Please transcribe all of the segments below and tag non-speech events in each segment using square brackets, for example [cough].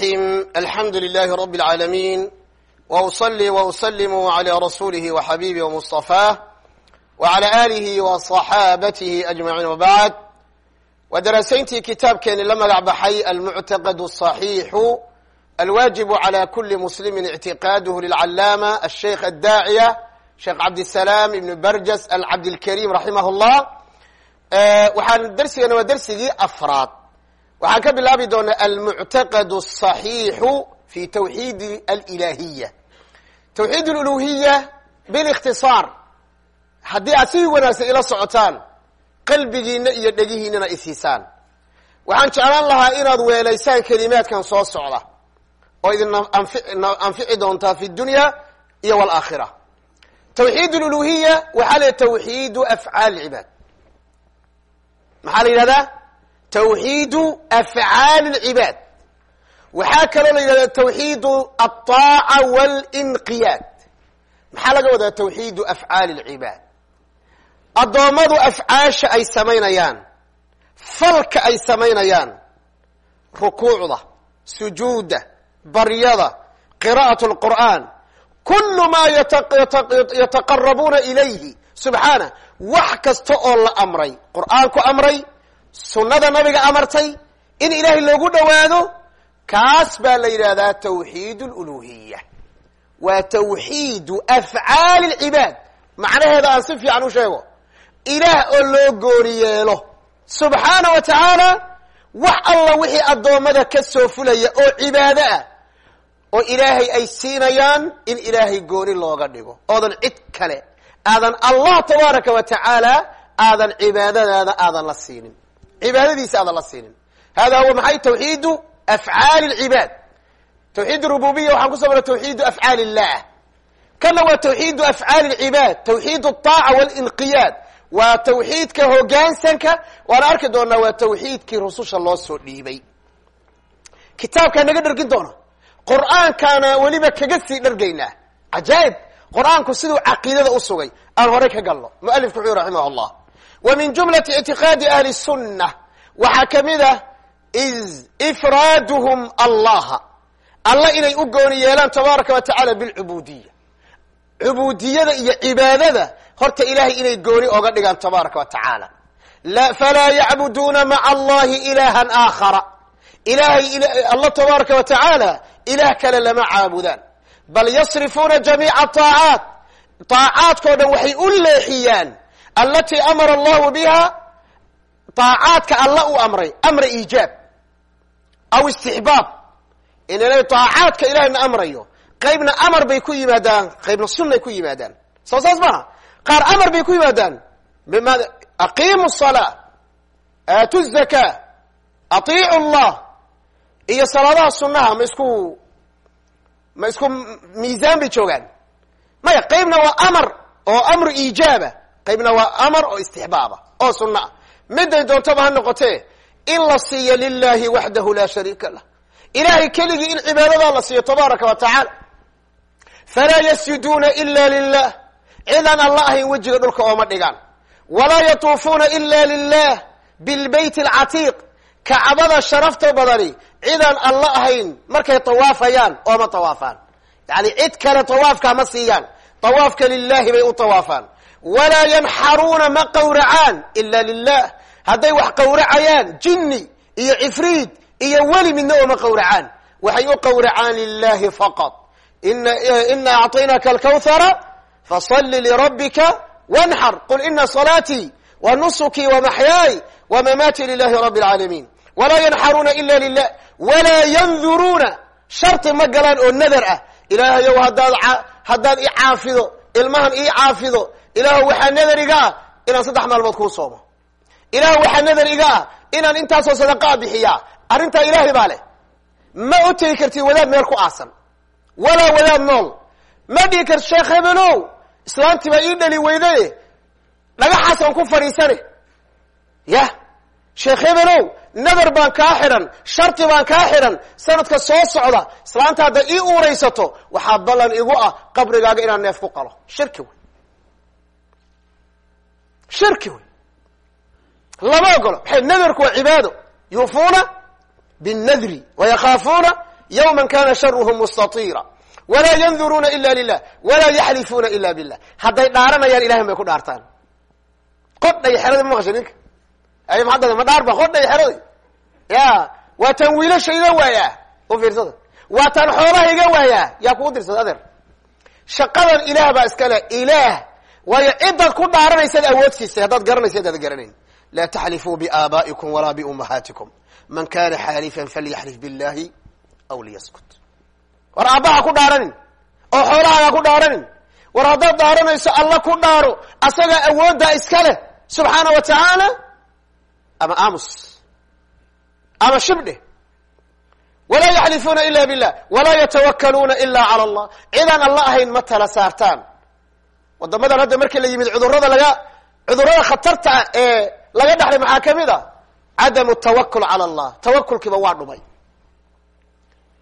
الرحيم الحمد لله رب العالمين وأصلي وأسلم على رسوله وحبيبه ومصطفاه وعلى آله وصحابته أجمعين وبعد ودرسينتي كتاب كان لما بحي المعتقد الصحيح الواجب على كل مسلم اعتقاده للعلامة الشيخ الداعية شيخ عبد السلام بن برجس العبد الكريم رحمه الله أه وحان درسي waa dersigii afraad waxaan ka bilaabi doonaa almuctaqad الصaxiixu fi twxiid alilahiya twxiid اluluhiya bilikhtiصaar haddii aad si wanaagsan ila socotaan qalbigiina iyo dhegihiinana isiisaan waxaan jeclaan lahaa inaad weelaysaan kelimaadkan soo socda oo idin anfici doontaa fi dunya iyo wاlaakhira twxiid اluluhiya waxaa la twxiidu afcaal cibaad maxaa la yidhahdaa twxiidu afcaali اlcibaad waxaa kaloo la yidhahdaa twxiidu aلطaaca wاlinqiyaad maxaa laga wadaa twxiidu afcaali اlcibaad addoommadu afcaasha ay samaynayaan falka ay samaynayaan rukuucda sujuudda baryada qira'aة اlqur'an kulu ma yataqarabuuna ilayhi subxaanah wax kasta oo la amray qur'aanku amray sunnada nabiga amartay in ilaahay loogu dhowaado kaas baa la yidhahdaa twxiid اluluhiya waa twxiidu afcaali اlcibaad macnaheeda aan si fiican u sheego. Ilaah oo loo gooni yeelo subxaana wa tacaala wax alla wixii addoommada ka soo fulaya oo cibaado ah oo ilaahay ay siinayaan in ilaahay gooni looga dhigo. Oodan cid kale. Aadan allah tabaaraka wa tacaala aadan cibaadadaada aadan la siinin cibaadadiisa aadan la siinin hada huwa maxay twxiidu afcaali اlcibaad twxiid rububiya waxaan kusoo mara twxiidu afcaali illah kana waa twxiidu afcaali اlcibaad twxiid الطaaca wاlinqiyaad waa twxiidka hogaansanka waana arki doonaa waa twxiidkii rususha loo soo dhiibay kitaabkaa naga dhergin doona qur'aankaana weliba kaga sii dhargaynaa cajaa'ib qur'aanku siduu caqiidada u sugay aan horay ka galno mualifku wuxuu raximah llah wa min jumlati ictiqaadi ahli الsunna waxaa ka mid ah ifraaduhum allaha alla inay u gooni yeelaan tabaaraka wa tacaala bilcubuudiya cubuudiyada iyo cibaadada horta ilahay inay gooni oga dhigaan tabaaraka wa tacaala falaa yacbuduuna maca allahi ilahan aakhara ilahay alla tabaaraka wa tacaala ilah kale lama caabudaan bal yasrifuuna jamiica aacaat aacaadkao dhan waxay u leexiyaan alatii amara allahu biha aacaadka alla u amray amra iijaab aw istixbaab inanay aacaadka ilahayna amrayo. Qaybna amar bay ku yimaadaan qaybna sunnay ku yimaadaan. Soo saas maha qaar amar bay ku yimaadaan. Bima aqiimu salaa aatu zaka atiicu llah iyo salaadaha sunaha ma isku ma isku miisaan bay joogaan. Maya qaybna waa amar oo amru iijaaba qaybna waa amar oo istixbaaba oo sunna. Ah miday doontaba ha noqotee in la siiyo lilahi waxdahu laa shariika lah. Ilahay keligii in cibaadadaa la siiyo tabaaraka wa tacaala. Falaa yasjuduuna ila lilah cidaan alla ahayn wejiga dhulka ooma dhigaan. Walaa yatuufuuna ila lilah bilbayt alcatiiq kacbada sharafta badani cidaan alla ahayn markay tawaafayaan ooma tawaafaan. Yani cid kale tawaafka ma siiyaan. Tawaafka lilahi bay u tawaafaan walaa yanxaruuna ma qawracaan ila lilah hadday wax qawracayaan jinni iyo cifriid iyo weli midna ooma qawracaan waxay u qawracaan lilahi faqad ina acطinaka alkawhara faصli lirabbika wanxar qul ina salaatii wa nusukii wamaxyaay wamamaati lilahi rabi اlcaalamiin walaa yanxaruuna ila lilah walaa yanduruuna sharti ma galaan oo nadar ah ilaahayow haddaad haddaad i caafido ilmahan ii caafido ilaahw waxaa nadar iga ah inaan saddex maalmood kuu soomo. Ilaah waxaa nadar iga ah inaan intaasoo sadaqaa bixiyaa arrintaa ilaahay baa leh. Ma u tegi kartid wadaad meel ku aasan. Walaa wadaad nool. Ma dhihi karti sheekh hebelow islaantii baa ii dhali weydaye dhagaxaasaan ku fadhiisane. Yah. Sheekh hebelow nadar baan kaa xidhan sharti baan kaa xidhan sanadka soo socda islaanta hadday ii uuraysato waxaa ballan igu ah qabrigaaga inaan neef ku qalo. Shirki wey shirki wey lama ogolo. Maxay nadarku waa cibaado? Yuufuuna binnadri wayakaafuuna yawma kana sharuhu mustatira walaa yanduruuna ila lilah walaa yaxlifuuna ila billah. Hadday dhaaranayaan ilahay bay ku dhaartaan. Qodhay xerada ma maqashay ninka? Ay maadda ma dhaarba qodhay xeraday ya waa taan wiilashayga waayaa? U fiirsada. Waa taan xoolahayga waayaa? Yaa kugu dirsada adeer. Shaqadan ilaah baa iskale ilaah waayo cidaad ku dhaaranaysaad awood siisay haddaad garanaysa adaad garanayn. Laa taxlifuu biaabaa'ikum walaa biummahaatikum. Man kana xaalifan falyaxlif billahi aw liyaskut. War aabbaha ku dhaaranin oo xoolahaaga ku dhaaranin. War haddaad dhaaranayso alla ku dhaaro asagaa awooddaa iska leh subxaana wa tacaala ama aamus ama shibdhe. Walaa yaxlifuuna ila billah walaa yatawakkaluuna ila cala allah. Cidaan alla ahayn ma tala saartaan wadamadan hadda markii la yimid cudurrada laga cudurrada khatarta ee laga dhaxlay maxaa ka mid a? Cadamu tawakul cala allah. Tawakulkiiba waa dhumay.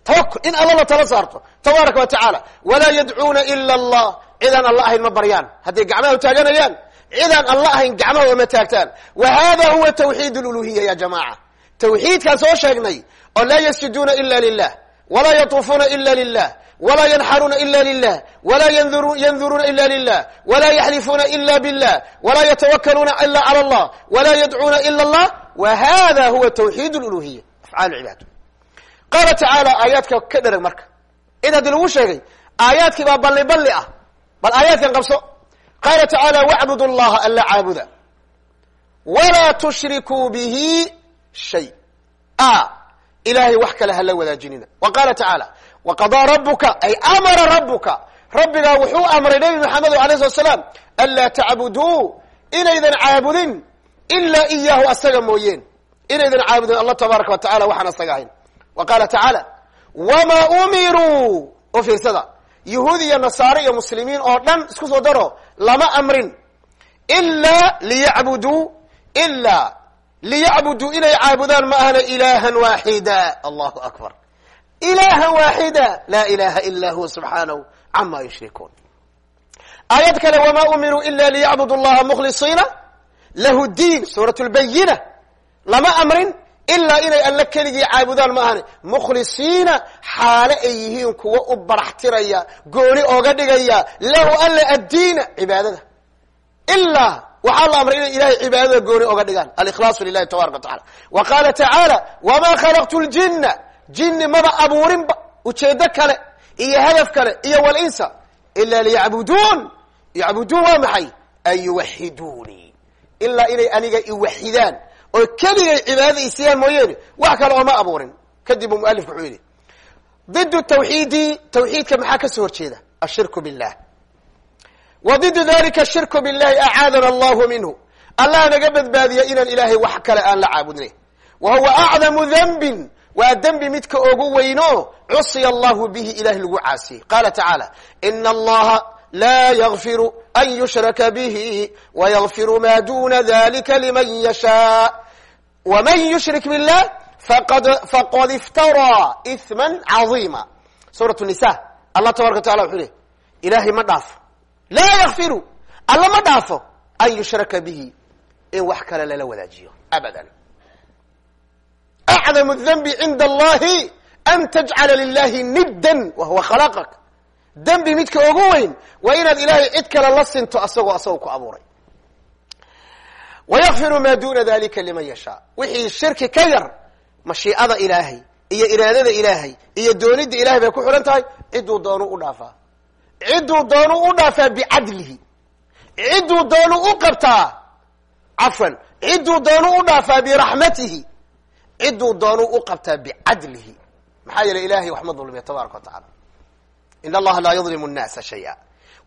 Tawakul in alla la tala saarto. Tabaaraka wa tacaala. Walaa yadcuuna ila allah. Cidaan alla ahayn ma baryaan. Hadday gacmaha utaaganayaan cidaan alla ahayn gacmaha oma taagtaan. Wa hada huwa tawxiid luluhiya ya jamaca tawxiidkaan soo sheegnay oo laa yasjuduuna ila lilah walaa yatuufuuna ila lilah yanxaruuna ila lilah walaa yanduruuna ila lilah walaa yaxlifuuna ila billah walaa yatawakaluuna ila cala allah walaa yadcuuna ila allah wa hada huwa tawxiid luluhiya afcaal cibaad qaala tacaala aayaadka ka dherag marka in haddii lagu sheegay aayaadkii baa balli balli ah bal aayaadkan qabso qaala tacaala wacbudu llaha alla caabuda walaa tushrikuu bihi shay a ilahay wax kale hala wadaajinina wa qaala tacaala waqadaa rabuka ay amara rabuka rabbigaa wuxuu amray nabi maxamed alayh slat slaam anlaa tacbuduu inaydan caabudin ilaa iyaahu asaga mooyeen inaydan caabudin allah tabaaraka wa tacala waxaan asaga ahayn wa qaala tacaala wamaa umiruu u fiirsada yahuud iyo nasaare iyo muslimiin oo dhan isku soo daro lama amrin ilaa liyacbuduu ilaa liyacbuduu inay caabudaan ma ahna ilahan waaxida allahu akbar ilaha waaxida laa ilaha ila huwa subxaanahu cama yushrikuun aayad kale wamaa umiruu ila liyacbudu llaha mukhlisiina lahu diin suurat lbayina lama amrin ilaa inay alla keligii caabudaan ma ahani mukhlisiina xaale ay yihiin kuwa u baraxtiraya gooni ooga dhigaya lahu alla addiina cibaadada ilaa waxaa la amray inay ilahay cibaadada gooni oga dhigaan alikhlaasu lilahi tabaraka wa jinni maba abuurinba ujeedo kale iyo hadaf kale iyo walinsa ila liyacbuduun. Yacbuduun waa maxay? An yuwaxiduunii ilaa inay aniga iwaxidaan oo keligay cibaadada isiyaan mooyeene wax kale ooma abuurin. Kadib uu mualifku wuxuu yidhi didu tawxiidi tawxiidka maxaa ka soo horjeeda? Billah. Wa didu dalika ashirku billahi acaadana allahu minhu. Allah naga badbaadiya inaan ilahay wax kale aan la caabudnay huwa acdamu danbin waa dembi midka ogu weyno. Cusiya allahu bihi ilahay lagu caasiyey qaala tacaala ina allaha laa yakfiru an yushraka bihi wayakfiru ma duna dalika liman yashaa waman yushrik billah faqad iftaraa ihma cadiima suurat nisa allah tabaraka wa tacala wuxuu leh ilahay ma dhaafo. Laa yakfiru alla ma dhaafo an yushraka bihi. In wax kale lala wadaajiyo abadan acdamu danbi cinda allahi an tajcala lilahi niddan wa huwa khalaqak dembi midka ugu weyn waa inaad ilahay cid kale la sinto asagoo asagoo ku abuuray wayakfiru ma duna dalika liman yashaa wixii shirki ka yar mashiicada ilaahay iyo iraadada ilaahay iyo doonida ilahay bay ku xihan tahay cidduu doonu u dhaafaa cidduu doonu u dhaafaa bicadlihi cidduu doonu u qabtaa cafwan cidduu doonu u dhaafaa biraxmatihi cidduu doonu u qabtaa bicadlihi maxaa yeelay ilahay wax ma dulmiya tabaraka wa tacala in allaha laa yadlimu nnaasa shaya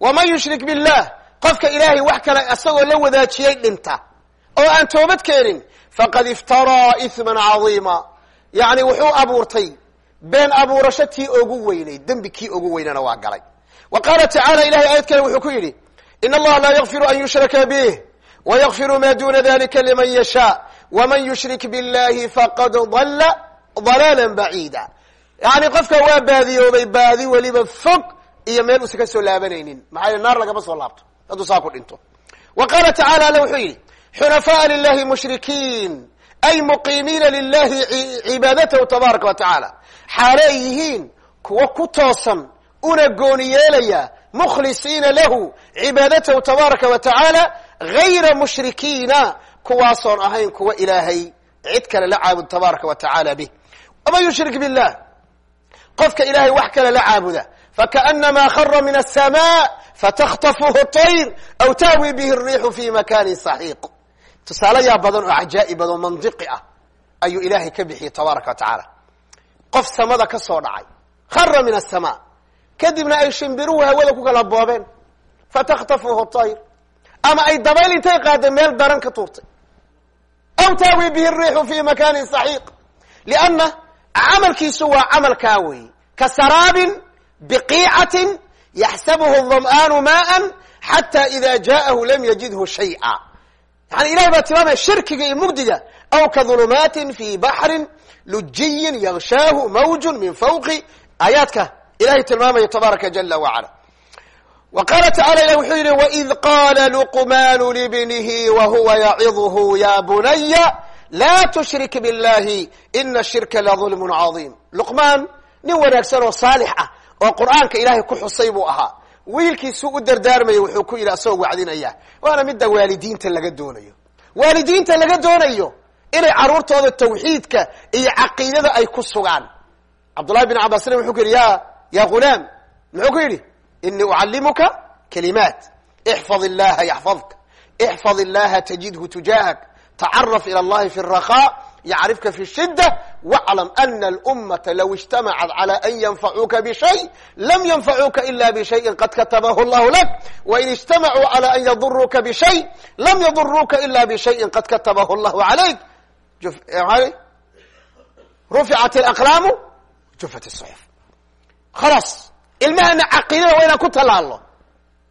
waman yushrik billah qofka ilaahay wax kale isagoo la wadaajiyey dhinta oo aan toobad keenin faqad iftaraa ihman cadiima. Yacni wuxuu abuurtay been abuurasho tii ogu weynayd dembi kii ogu weynana waa galay. Wa qaala tacala ilahay aayad kale wuxuu ku yidhi in allaha laa yakfiru an yushraka bih wayakfiru ma duna dalika liman yashaa waman yushrik billahi faqad dalla dalaala baciida yani qofka waa baadiyoobay baadi weliba fog iyo meel uusan ka soo laabanaynin maxaa yele naar lagama soo laabto hadduu saa ku dhinto wa qaala tacala alle wuxuu yidhi xunafaaa lilahi mushrikiin ay muqiimiina lilahi cibaadatahu tabaaraka wa tacaala xaale ay yihiin kuwa ku toosan una gooni yeelaya mukhlisiina lahu cibaadatahu tabaaraka wa tacaala gayra mushrikiina kuwaasoon ahayn kuwa ilaahay cid kale la caabud tabaaraka wa tacaala bih waman yushrik billah qofka ilahay wax kale la caabuda fakaأnamaa khara min الsmاء fatkطفhu طayr aw tahwi bih الriixu fi makani صaxiiq tusaale yaa badan oo cajaa'ib badan mandiqi ah ayuu ilaahay ka bixiyey tabaaraka wa tacaala qof samada ka soo dhacay khara min الsmاء kadibna ay shimbiruhu hawada ku kala boobeen fataktafuhu طayr ama ay dabayl intay qaadeen meel daran ka tuurtay aw taawi bihi riixu fi makanin saxiiq lianna camalkiisu waa camalkaa weeye ka saraabin biqiicatin yaxsabuhu dam'aanu maaan xata ida jaa'ahu lam yajidhu shay'a yani ilahay baa tilmaamaya shirkiga iyo mugdiga aw ka dulumaatin fi baxrin lujiyin yaghshaahu mawjun min fawqi aayaadka ilahay tilmaamaya tabaaraka jala wacala wa qaala tacala ilah wuxuu yihi waid qaala luqmaanu libnihi wa huwa yacidhu ya bunaya laa tushrik biاllahi ina shirka ladulmun cadiim luqmaan nin wanaagsan oo saalix ah oo qur'aanka ilaahay ku xusay buu ahaa. Wiilkiisuu u dardaarmaya wuxuu ku yidhi asagoo wacdinaya waana midda waalidiinta laga doonayo. Waalidiinta laga doonayo inay carruurtooda tawxiidka iyo caqiidada ay ku sugaan. Cabdullahi bin cabasna wuxuu ku yidhi ku yidhi inii ucallimuka kalimaat ixfad illaha yaxfadka ixfad illaha tajidhu tujahak tacaraf ila allahi fi اraqa yacrifka fi shida waclam ana alummata low ijtamacad cala an yanfacuuka bishay lam yanfacuuka ila bishayin qad katabahu llahu lak wain ijtamacuu cala an yaduruuka bishay lam yaduruuka ila bishayin qad katabahu llahu calayk ruficat alaqlaamu jufat suxuf khalaas ilmahana caqiidada waa inaan ku talaalno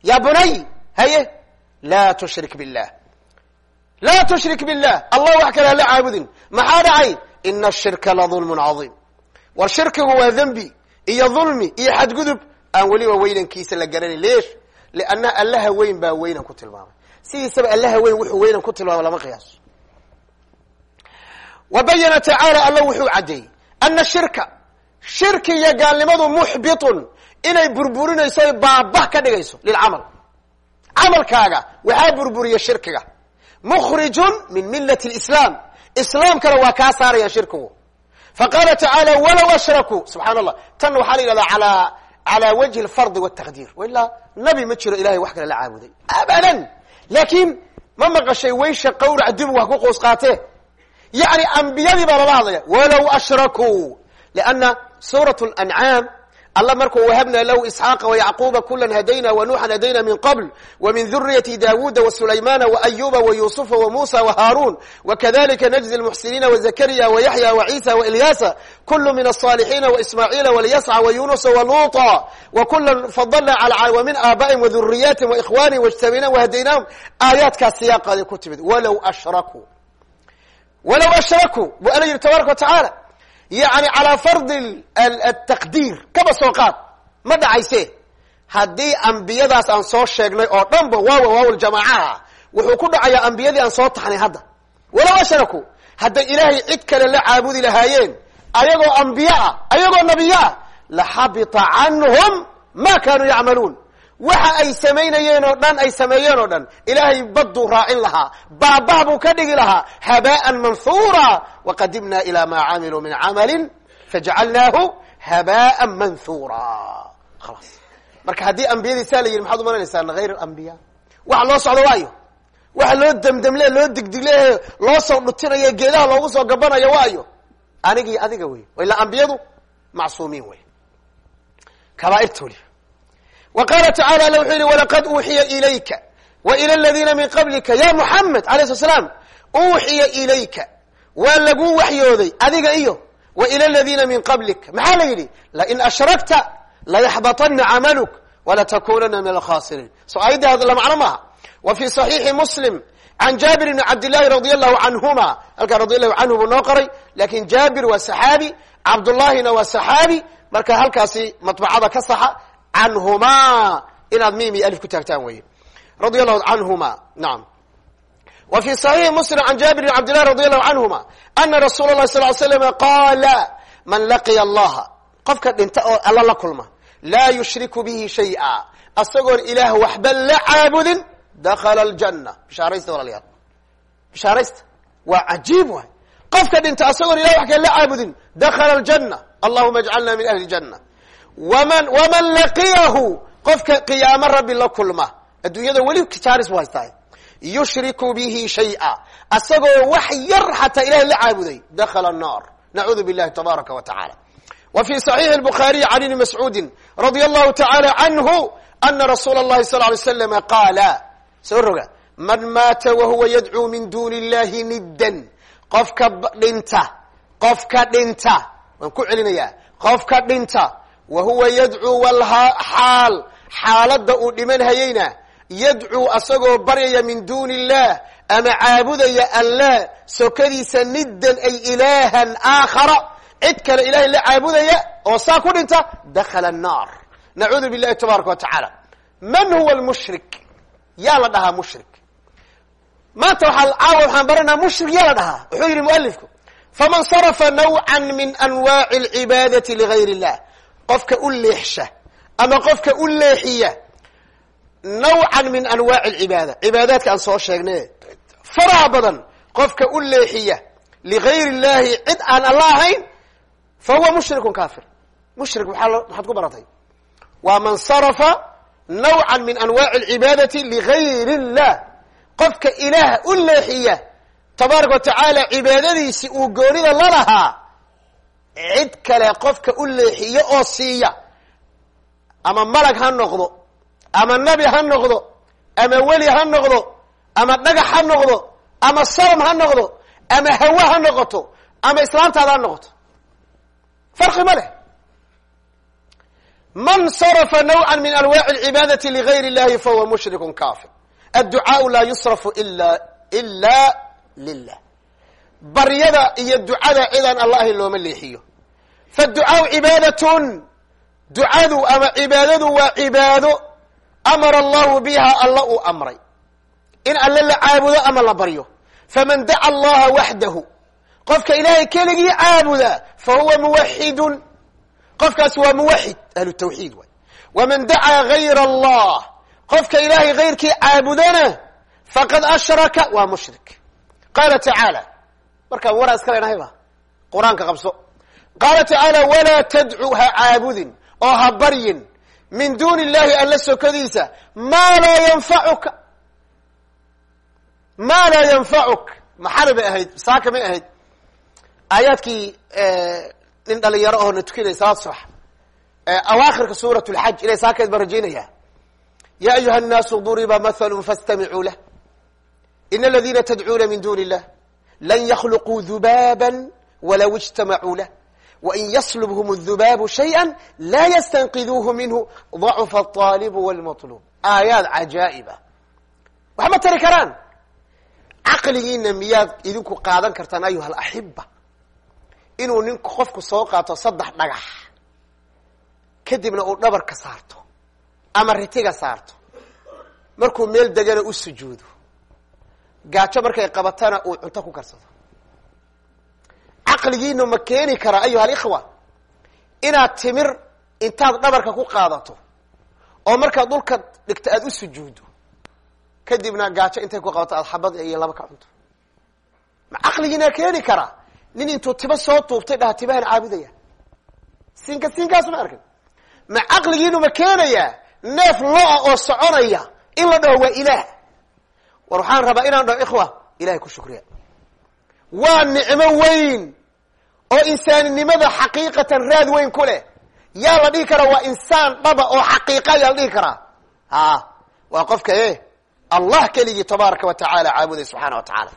ya bunay haye laa tushrik biاllah laa tushrik billah. Allah wax kale hala caabudin. Maxaa dhacay? Ina ashirka la dulmun cadiim. War shirkigu waa dembi iyo dulmi iyo xadgudub. Aan weliba weynankiisa la garanay leesh lianna allaha weyn baa weynan ku tilmaamay. Sidiisaba allaha weyn wuxuu weynan ku tilmaamay lama qiyaaso wa bayana tacaala alla wuxuu caddeeyey ana shirka shirki iyo gaalnimadu muxbitun inay burburinayso oy baabah ka dhigayso lilcamal. Camalkaaga waxaa burburiya shirkiga. Mukrijun min milati lislaam islaamkana waa kaa saaraya shirkigu. Faqaala tacaala walow ashrakuu subxaan allah tan waxaa la yidhahdaa ala calaa wajhi alfardi waltaqdiir wailaa nabi ma jiro ilahay wax kale la caabuday. Abadan! Laakiin ma maqashay weysha qawrac dubig wax ku qoos qaatee? Yacni ambiyadii baa lala hadlaya walow ashrakuu lianna suurat lancaam alla markuu wahabna lahu isxaaqa wayacquuba kula hadayna wanuuxan hadayna min qabl wmin duriyati dawuuda wsulaymana waayuba wayusufa wamusa wahaarun wakadalika najzi lmuxsiniina wazakariya wayaxya waciisa wailyaasa kulu min aصalixiina waismaaciila walyasca wayunusa waluuطa wakula fadalna wa min aabaihim waduriyaatim waikhwanihim wاjtabina wahadaynahum aayaadkaas siyaaqaday ku timid walow ashrakuu walow ashrakuu bu alla yihi tabaaraka wa tacaala yani calaa fardi ataqdiir kaba soo qaad. Ma dhacayse haddii ambiyadaas aan soo sheegnay oo dhanba waawa waawl jamaacaha wuxuu ku dhacayaa ambiyadii aan soo taxnay hadda. Walow ashraku hadday ilaahay cid kale la caabudi lahaayeen ayagoo ambiye ah ayagoo nabiye ah laxabita canhum ma kanuu yacmaluun waxa ay samaynayeen oo dhan ay sameeyeen oo dhan. Ilaahay badduu raacin lahaa. Baabah buu ka dhigi lahaa. Habaan manhuura waqadimna ila ma camiluu min camali fajcalnaahu habaan manhuura khalaas marka haddii ambiyadii saa la yidhi maxaad umalanaysaa hayr alambiya waxa loo socdo waayo. Waxa loo demdemle loo digdigle loo soo dhutinayo geedaha loogu soo gabanayo waayo. Anigii adiga wey. Ilaa ambiyadu macsuumiin wey. Kabaairtooli wa qaala tacala alla wuxuu yihi walaqad uuxiya ilayka wa ila aladiina min qablika ya muxamed alayh slat slaam uuxiya ilayka waa laguu waxyooday adiga iyo wa ila aladiina min qablik maxaa la yidhi? Lain ashrakta layaxbatana camaluk walatakunana min alkhasiriin so ayaddii hadla macno maaha. Wa fi صaxiixi muslim can jaabir bni cabdillahi radi allahu canhuma halkaa radi allahu canhu buu noo qoray laakiin jaabir waa saxaabi cabdullahina waa saxaabi marka halkaasi matbacada ka saxa canhuma inaad mim iyo alif ku taagtaan weye radi allahu canhuma naam. Wa fi صaxiixi muslim can jaabir bn cabdillahi radi allahu canhuma ana rasuula اlahi sal l slm qaala man laqiya allaha qofka dhinta oo alla la kulma. Laa yushriku bihi shay'a. Asagoon ilaah waxba la caabudin dakhala aljanna. Bishaaraysta walaalayaal bishaaraysta. Waa cajiib waay. Qofka dhinta asagoon ilah wax kale la caabudin dakhala aljanna. Allahuma ajcalna min ahli ljanna waman waman laqiyahu. Qofka qiyaamo rabbi la kulma. Adduunyada weli jaaris bu haystaay yushriku bihi shay'a. Asagoo wax yar xataa ilahay la caabuday dakhala annaar. Nacuudu billahi tabaaraka wa tacaala. Wa fi saxiixi albukhaariy can ibni mascuudin radia allahu tacaala canhu ana rasuula allahi sal alay slam qaala soo roga man maata wahuwa yadcuu min duni illahi niddan. Qofka dhinta qofka dhinta waan ku celinayaa. Qofka dhinta wa huwa yadcuu walxaal xaaladda uu dhiman hayeyna yadcuu asagoo baryaya min duuni illah ama caabudaya allah sokadiisa niddan ay ilaahan aakhara cid kale ilahay la caabudaya oo saa ku dhinta dakhala annar nacuudu billahi tabaaraka wa tacaala. Man huwa lmushrik yaa la dhahaa mushrik. Maanta waxaa caawa waxaan baranaa mushrik yaa la dhahaa. Wuxuu yidhi mualifku faman qofka u leexsha ama qofka u leexiya nawcan min anwaaci alcibaada cibaadaadka aan soo sheegnay faraha badan qofka u leexiya ligayr illahi cid aan alla ahayn fa huwa mushrikun kafir mushrik maxaad ku baratay? Waa man sarafa nawcan min anwaaci alcibaadati ligayr illah qofka ilaah u leexiya tabaaraka wa tacaala cibaadadiisi uu goonida la lahaa cid kale qofka u leexiyo oo siiya ama malag ha noqdo ama nabi ha noqdo ama weli ha noqdo ama dhagax ha noqdo ama salam ha noqdo ama hawa ha noqoto ama islaantaada ha noqoto. Farqi ma leh. Man sarafa nawca min anwaaci alcibaadati ligayr illahi fahuwa mushrikun kafir. Adducaau laa yusrafu ila ila lilah baryada iyo ducada cidaan allahi looma leexiyo faducaau cibaadatun ducadu ama cibaadadu waa cibaado amara allahu biha alla uu amray in alle la caabudo ama la baryo faman daca allaha waxdahu qofka ilaahay keligii caabuda fa huwa muwaxidun qofkaas waa muwaxid ahlu tawxiid waay waman dacaa gayra allah qofka ilaahay gayrkii caabudana faqad ashraka waa mushrik qaala tacaala markaan waraa iska leenahayba qur'aanka qabso qaala tacaala walaa tadcu ha caabudin oo ha baryin min duuni illahi alla sokodiisa maa laa yanfacuka maa laa yanfacuk maxari bay ahayd saaka may ahayd. Aayaadkii eh, nin dhalinyaro oo na tukinaya salaad subax eh, awaakhirka suurat lxaj inay saakayd baan rajaynaya ya ayuha nnaasu duriba mathalu fastamicuu lah. In aladina tadcuuna min duni illah lan yakhluquu dubaaban walaw ijtamacuu lah wain yaslubhm الdubaabu shayئa la yastanqiduuhu minhu ضacufa الطaalibu wاlmaطluub aayaad cajaa'iba wax ma tari karaan caqligiina miyaad idinku qaadan kartaan ayuha alaxiba inuu ninku qofku soo qaato saddex dhagax kadibna uu dhabarka saarto ama ritiga saarto markuu meel degana u sujuudo gaajo markay qabatana uu cunto ku karsado caqligiina ma keeni karaa ayuha alikhwa inaad timir intaad dhabarka ku qaadato oo markaad dhulka dhigto aada u sujuuddo kadibna gaajo intay ku qabato aada xabad iyo laba ka cunto. Ma caqligiina keeni karaa nin intuu tiba soo tuubtay dhaha tibahan caabudaya. Siinka siinkaas ma arkin. Ma caqligiinu ma keenayaa neef lo'a oo soconaya in la dhaho waa ilaah. War waxaan rabaa inaan dhaho ikhwa ilahay ku shukriya. Waa nicmo weyn oo insaaninimada xaqiiqatan raad weyn ku leh. Yaa la dhihi karaa waa insaan dhaba oo xaqiiqa yaa la dhihi karaa. A waa qofka e allah keligii tabaaraka wa tacaala caabuday subxaana wa tacaala.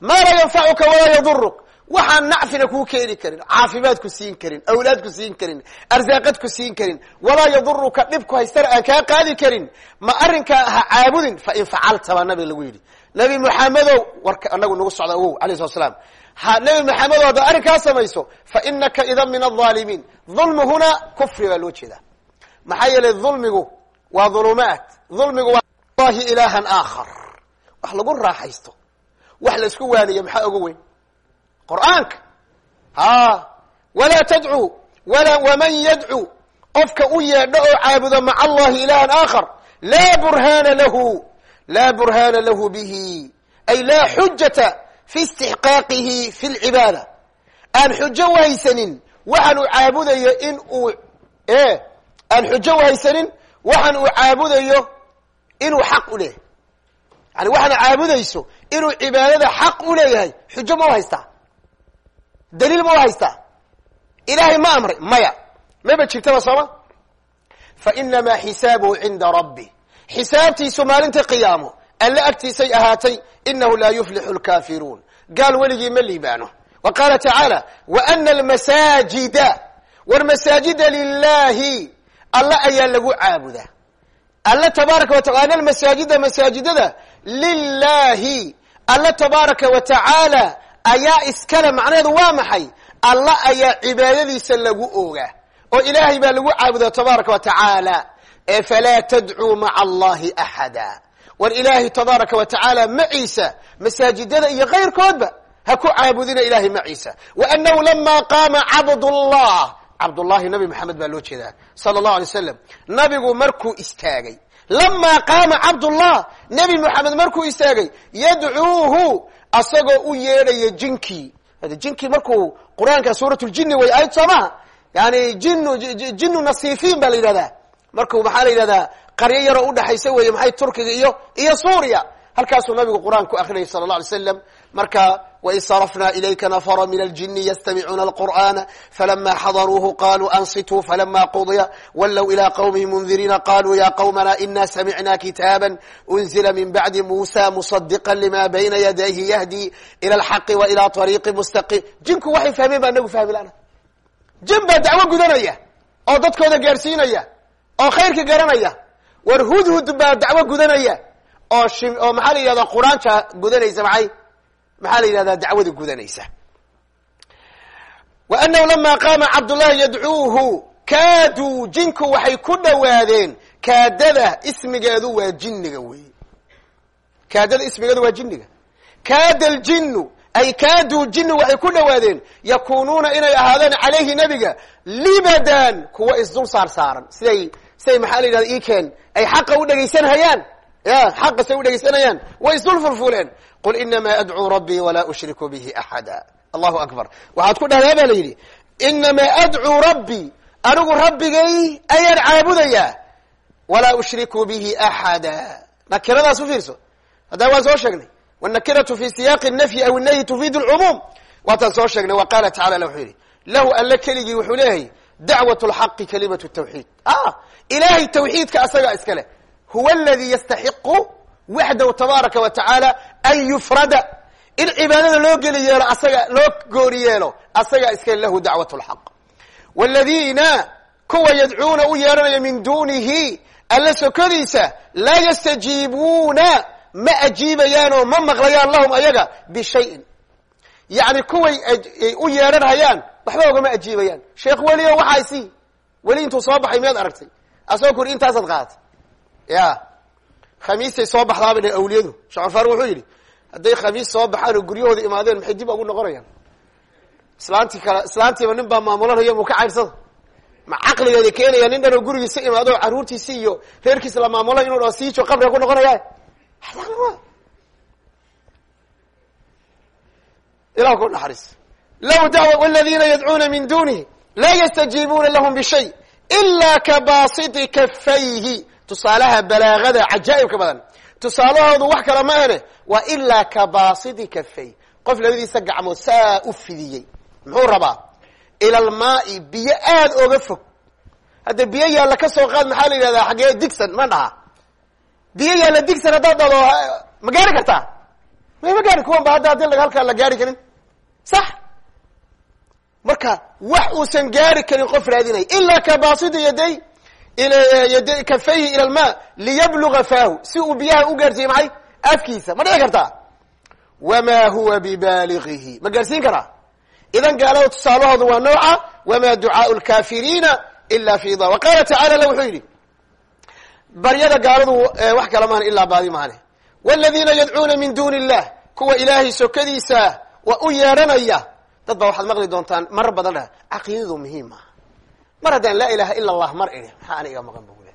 Maa laa yanfacuka walaa yaduruk waxaan nacfina kuu keeni karin caafimaad ku siin karin awlaad ku siin karin arsaaqad ku siin karin. Walaa yaduruka dhib ku haystana aan kaa qaadi karin. Ma arrinkaa ha caabudin fa in facalta baa nabiga lagu yidhi. Nabi maxamedow warka anagu nagu socda ogow alayh slat slam ha nabi maxamedow haddaad arrinkaa samayso fa inaka idan min alظaalimiin dulmi huna kufri baa loo jeedaa. Maxaa yeelay dulmigu waa dhulumaat dulmigu waa allahi ilaahan aakhar. Wax lagu raaxaysto. Wax la isku waaniyo maxaa oga weyn? Qur'aanka. Ha walaa tadcuu wala waman yadcu. Qofka u yeedho oo caabudo maca allahi ilahan aakhar laa burhaana lahu. Laa burhaana lahu bihi. Ay laa xujata fi istixqaaqihi fi lcibaada aan xujo uhaysanin waxaan uu caabudayo in uu aan xujo uhaysanin waxaan uu caabudayo inuu xaq u leeyahay. Yani waxaana caabudayso inuu cibaadada xaq u leeyahay xujo ma u haystaa daliil ma u haystaa ilaahay ma amray maya. Maba jirtaba sooma? Fa inamaa xisaabuhu cinda rabbi. Xisaabtiisu maalinta qiyaamo alle agtiisay ahaatay inahu laa yuflixu lkaafiruun gaal weligii ma liibaano. Wa qaala tacaala wa ana almasaajida war masaajida lilahi alle ayaa lagu caabudaa. Alle tabaaraka wa taala ana almasaajida masaajidada lilahi alle tabaaraka wa tacaala ayaa iskale macnaheedu waa maxay? Alla ayaa cibaadadiisa lagu ogaa. Oo ilaahay baa lagu caabudaa tabaaraka wa tacaala ee falaa tadcuu maca allahi axada war ilaahay tabaaraka wa tacaala maciisa masaajidada iyo kayrkoodba ha ku caabudina ilahay maciisa wa anahu lama qaama cabdullah cabdullahi nabi maxamed baa loo jeedaa sala allahu alay slam nabigu markuu istaagay. Lamaa qaama cabdullah nebi moxamed markuu istaagay yadcuuhu asagoo u yeedhaya jinkii. Jinkii markuu qur'aanka suurat ljini way ahayd soo yani jinu jinu nasifiin baa la yidhahdaa. Markuu maxaa la yidhahdaa qaryo yaroo udhaxaysa weeye maxay turkiga iyo iyo suuriya? Halkaasuu nabigu qur'aan ku akrinayay sala alla alay slam marka waid sarafna ilayka nafara min aljini ystamicuna alqur'ana falama xadaruuhu qaluu ansituu falama qudiya wallow ilaa qawmihi mundiriina qaluu ya qawmana ina samicna kitaaba unzila min bacdi musa musadiqa lima bayna yadayhi yahdi ila alxaqi wa ila ariiqi jinku waxay fahmeen baa inagu fahmi lana jin baa dacwo gudanaya oo dadkooda gaadhsiinaya oo khayrka garanaya war hudhud baa dacwo gudanaya. Oo shi oo maxaa la yidhahda quraanta gudanaysa maxay? Maxaa la yidhahdaa dacwada gudanaysa? Wa anahu lama qaama cabdullahi yadcuuhu kaaduu jinku waxay ku dhowaadeen kaadada ismigeedu waa jinniga wey kaadada ismigeedu waa jinniga. Kaada ljinu ay kaaduu jinu waxay ku dhowaadeen yakunuuna inay ahaadaan calayhi nebiga libadan kuwa isdul saar saaran. Siday siday maxaa la yidhahda iken ay xaqa u dhegaysanhayaan ya xaqa say u dhegaysanayaan way isdul fulfuleen qul inamaa adcuu rabbii walaa ushriku bihi axada. Allahu akbar. Waxaad ku dhahdaa baa la yidhi inamaa adcuu rabbii anigu rabbigay ayaan caabudayaa. Walaa ushriku bihi axada. Nakiradaas u fiirso. Haddaa waan soo sheegnay wannakiratu fi siyaaqi nafyi aw nahyi tufiid lcumuum waataan soo sheegnay wa qaala tacala la wuxuu yidhi lahu alle keligii wuxuu leeyahay dacwat lxaqi kalimatu tawxiid ilahay tawxiidka asagaa iska leh huwa aladi yastaxiqu waxdahu tabaaraka wa an yufrada in cibaadada loo geli yeelo asaga loo goori yeelo asagaa iskale lahu dacwat lxaq waladiina kuwa yadcuuna u yeedhanaya min dunihi alla sokodiisa laa yastajiibuuna ma ajiibayaanoo ma maqlayaan lahum ayaga bishayin yani kuway u yeedhanhayaan waxba ogama ajiibayaan. Sheekh weli o waxaa sii weli intuu soo baxay miyaad aragtay? Asagoo kuri intaasaad qaadatay ya. Khamiistay soo baxdaaba dhe awliyadu. Shacur faarug wuxuu yidhi hadday khamiis soo baxaan oo guryahooda imaadeen maxay dib ugu noqonayaan? Islaantii kale islaantiiba nin baa maamulanaya muu ka cayrsada ma caqligeeda keenaya nin dhan oo gurigiisa imaado carruurtiisi iyo reerkiisa la maamulay inuu dha siijo qabriga ku noqonaya ilah ku naxariis law daw wladina yadcuuna min dunihi laa yastajiibuuna lahum bishay ila kabasiti kafayhi tusaalaha balaagada cajaa'ibka badan tusaalahoodu wax kale ma ahne waa ilaa kabasiti kafay qof labadiisa gacmood saa u fidiyey muxuu rabaa ila almaai biyo aada oga fog hadda biyo yaalla ka soo qaad maxaa la yidhahdaa xaggee digsan ma dhaha biyo yaalla digsan haddaad dhado ma gaari kartaa ma gaari kuwan ba hadda la gaari karin marka wax uusan gaari karin qof raadinay ilaa kabasiti yaday yad kafayhi ila lma liyabluga faahu si uu biyaha u gaarsiiye maxay? Afkiisa. Ma dhici kartaa? Wama huwa bibaligihi ma gaarsiin karaa? Idan gaalada tusaalahoodu waa nooca wama ducaau lkafiriina ila fi da wa qaala tacala la wuxuu yidhi baryada gaaladu wax kala mahan ilaa baadi maane wاladina yadcuuna min duni illah kuwa ilaahay sokadiisa waa u yeedhanaya dad baa waxaad maqli doontaan marar badan dhah caqiidadu muhiim ah. Mar haddaan laa ilaha ila allah mar idhi maxaa ana iga maqan bu le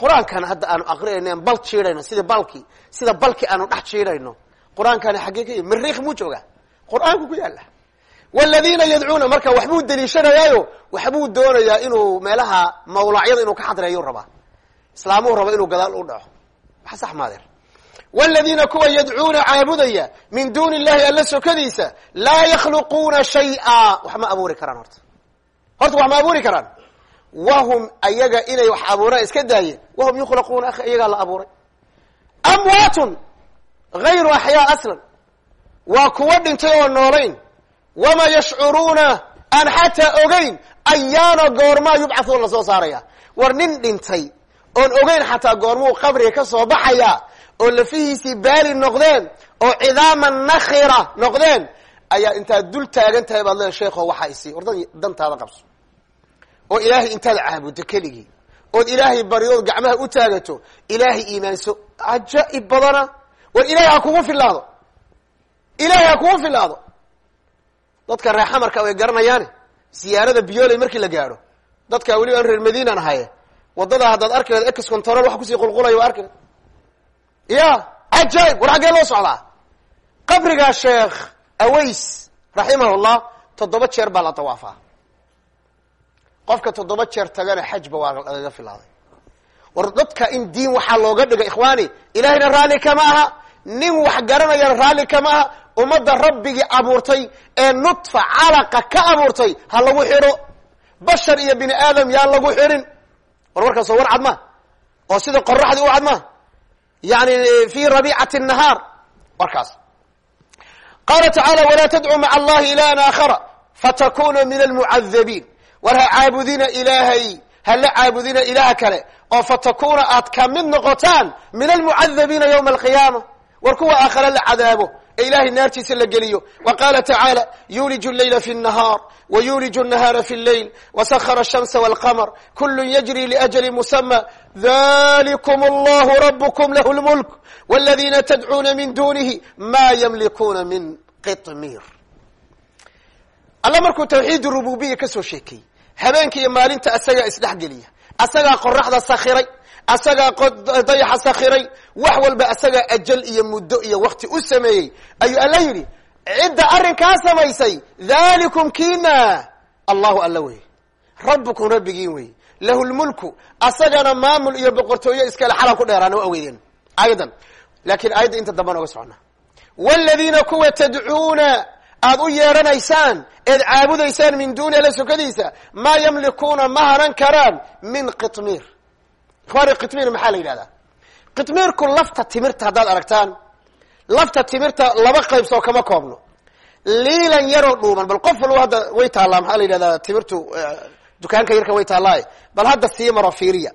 qur'aankan hadda aanu aqrinayno bal jiidhayno sida balki sida balki aanu dhex jiidhayno qur'aankani xaggee ka mariikh muu joogaa qur'aanku ku yaalla waladiina yadcuuna marka waxbuu daliishanayaayo waxbuu doonayaa inuu meelaha mawlacyada inuu ka xadreeyu rabaa islaamuu raba inuu gadaal u dhaco. Waxa sax maadeer waladiina kuwa yadcuuna caabudaya min duuni illahi alla sokadiisa laa yakhluquuna shay-a wax ma abuuri karaan horta horta wax ma abuuri karaan wahum ayaga inay wax abuuraan iska daayeen wahum yukhlaquuna akhi iyagaa la abuuray amwaatun gayru axyaa aslan waa kuwa dhintay oo noolayn wamaa yashcuruuna aan xataa ogeyn ayaana goormaa yubcathuun la soo saaraya war nin dhintay oon ogeyn xataa goormuu qabriga ka soo baxaya oo lafihiisii baali noqdeen oo cidaama nakhira noqdeen ayaa intaad dul taagan tahay baad leedahay sheekho waxaa isii war dantaada qabso. Oo ilaahay intaad caabuddo keligii. Ood ilaahay baridood gacmaha u taagato ilaahay iimaanso cajaa'ib badana war ilaahay ha kugu filaado ilaahay ha kugu filaado dadka reer xamarka way garanayaane siyaarada biyooley markii la gaadho dadka weliba aan reer madiinan ahaye waddada haddaad arki lahed ex control waxa ku sii qulqulaya wa arki ya cajaa'ib war xaggee loo socdaa? Qabriga sheekh aways raximahullah toddoba jeer baa la dawaafaa. Qofka toddoba jeer tagana xajba waa lagaga filaaday. War dadka in diin waxaa looga dhiga ikhwaani ilahayna raalli kama aha nin wax garanayana raalli kama aha ummadda rabbigii abuurtay ee nudfa calaqa ka abuurtay ha lagu xidho. Bashar iyo bini aadam yaan lagu xidhin. War warkaasoo war cad ma oo sida qoraxdii u cad ma yani fi rabiicati nahaar warkaas qaala tacaala walaa tadcuu maca allahi ilahan aakhara fatakunu min almucadabiin war ha caabudina ilaahay hala caabudina ilaah kale oo fatakuna aad ka mid noqotaan min almucadabiina ywma alqiyaama war kuwa aakhare la cadaabo ee ilahay naartiisa la geliyo wa qaala tacaala yuliju leyla fi nahaar wa yuliju nahaara fi leyl wasahara shamsa walqamar kullu yajri liajli musama dalikum allahu rabkum lahu lmulk wladina tadcuuna min dunihi ma ymlikuuna min qitmir alla markuu tawxiid rububiya ka sheekeeyey habeenka iyo maalinta asagaa isdhexgeliya asagaa qoraxda sakhiray asagaa dayaxa sakhiray wax walba asagaa ajal iyo muddo iyo wakti u sameeyey ayuu alla yidhi cidda arrinkaa samaysay dhalikum kina allahu alla wey rabbukum rabbigiin wey lahu lmulku asagana maamul iyo boqortooyo iskale xalan ku dheeraana o aweydeen aayadan laakiin aayadda inta dambana oga socona wladiina kuwa tadcuuna aad u yeedhanaysaan eed caabudaysaan min duni alla sokadiisa maa yamlikuuna ma hanan karaan min qitmiir ikhwaani qitmiir maxaa la yidhahdaa? Qitmiirku lafta timirta haddaad aragtaan lafta timirta laba qaybsoo kama koobno. Liilan yaroo dhuuman bal qof walba hadda way taallaa maxaa la yidhahdaa timirtu dukaanka yarka way taallaaye bal hadda sii maro fiiriya.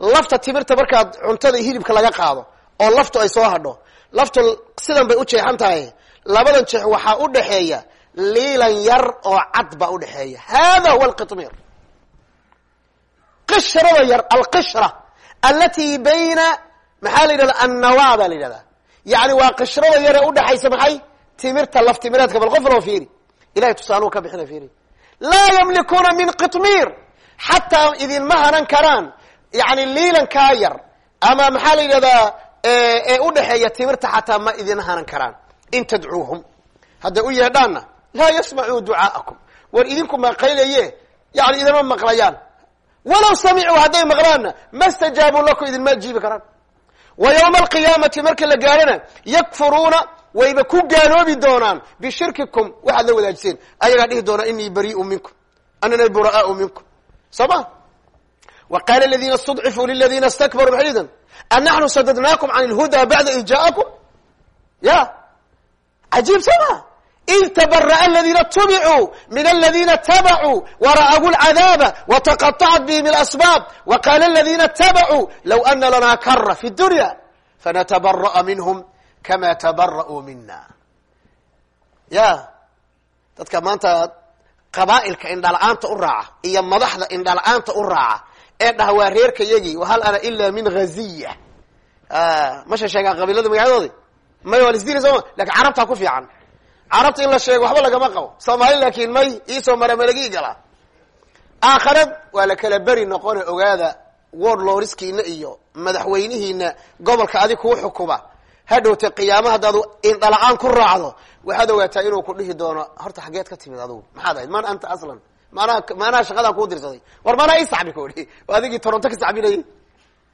Lafta timirta markaad cuntada hilibka laga qaado oo laftu ay soo hadho laftu sidan bay u jeexan tahay. Labadan jeex waxaa u dhexeeya liilan yar oo cad baa udhexeeya hada huwa alqitmiir. Qishrada yar alqishra alati bayna maxaa la yidhahda annawaa baa la yidhahdaa yani waa qishrada yar ee udhexaysa maxay timirta laf timireedka bal qof loo fiiri ilahay tusaaluhu ka bixina fiiri laa yamlikuuna min qitmiir xataa idinma hanan karaan yani liilankaa yar ama maxaa la yidhahdaa ee udhexeeya timirta xataa ma idin hanan karaan in tadcuuhum hadday u yeedhaanna laa yasmacuu ducaa'akum war idinku maqaylaye yani idinma maqlayaan walaw samicuu hadday maqlaanna ma stajaabuu lakum idinma ajiibi karaan. Wa ywma alqiyaamati marka la gaarhana yakfuruuna wayba ku gaaloobi doonaan bishirkikum waxaad la wadaajiseen. Ayagaa dhihi doonaa inii bariiu minkum. Anana buraau minkum. Soo ma wa qaala ladina istudcifuu liladina stakbaruu maxay idin anaxnu sadadnaakum can lhuda bacda id jaakum? Ya? Cajiib soo ma id tabara'a aladina tubicuu min aladina tabacuu wara'agu lcadaaba wataqaطacat bihim اlasbaab waqala aladina tabacuu low ana lanaa kara fi dunya fanatabar'a minhm kama tabara'uu mina ya dadka maanta qabaa'ilka indhala-aanta u raaca iyo madaxda indhala-aanta u raaca ee dhaha waa reerka yagii hal ana ila min ghaziya masha sheegaan qabiilada magacyadoodi may waa lisdili sooma laakiin carabtaa ku fiican carabta in la sheego waxba lagama qabo. Soomaali laakin may iisoo mara malagii galaa aakhare waa la kala beri noqone ogaada word loriskiina iyo madaxweynihiina gobolka adig kuu xukuma. Hadhowta qiyaama haddaad indhala-aan ku raacdo waxaad ogaataa inuu ku dhihi doono horta xaggeed ka timid adugu. Maxaad ahayd? Man anta aslan. Maanaa maanaha shaqadaan kuu dirsaday. War maanaa i sacbi ko dhi adigii toronto ka sacbinayay.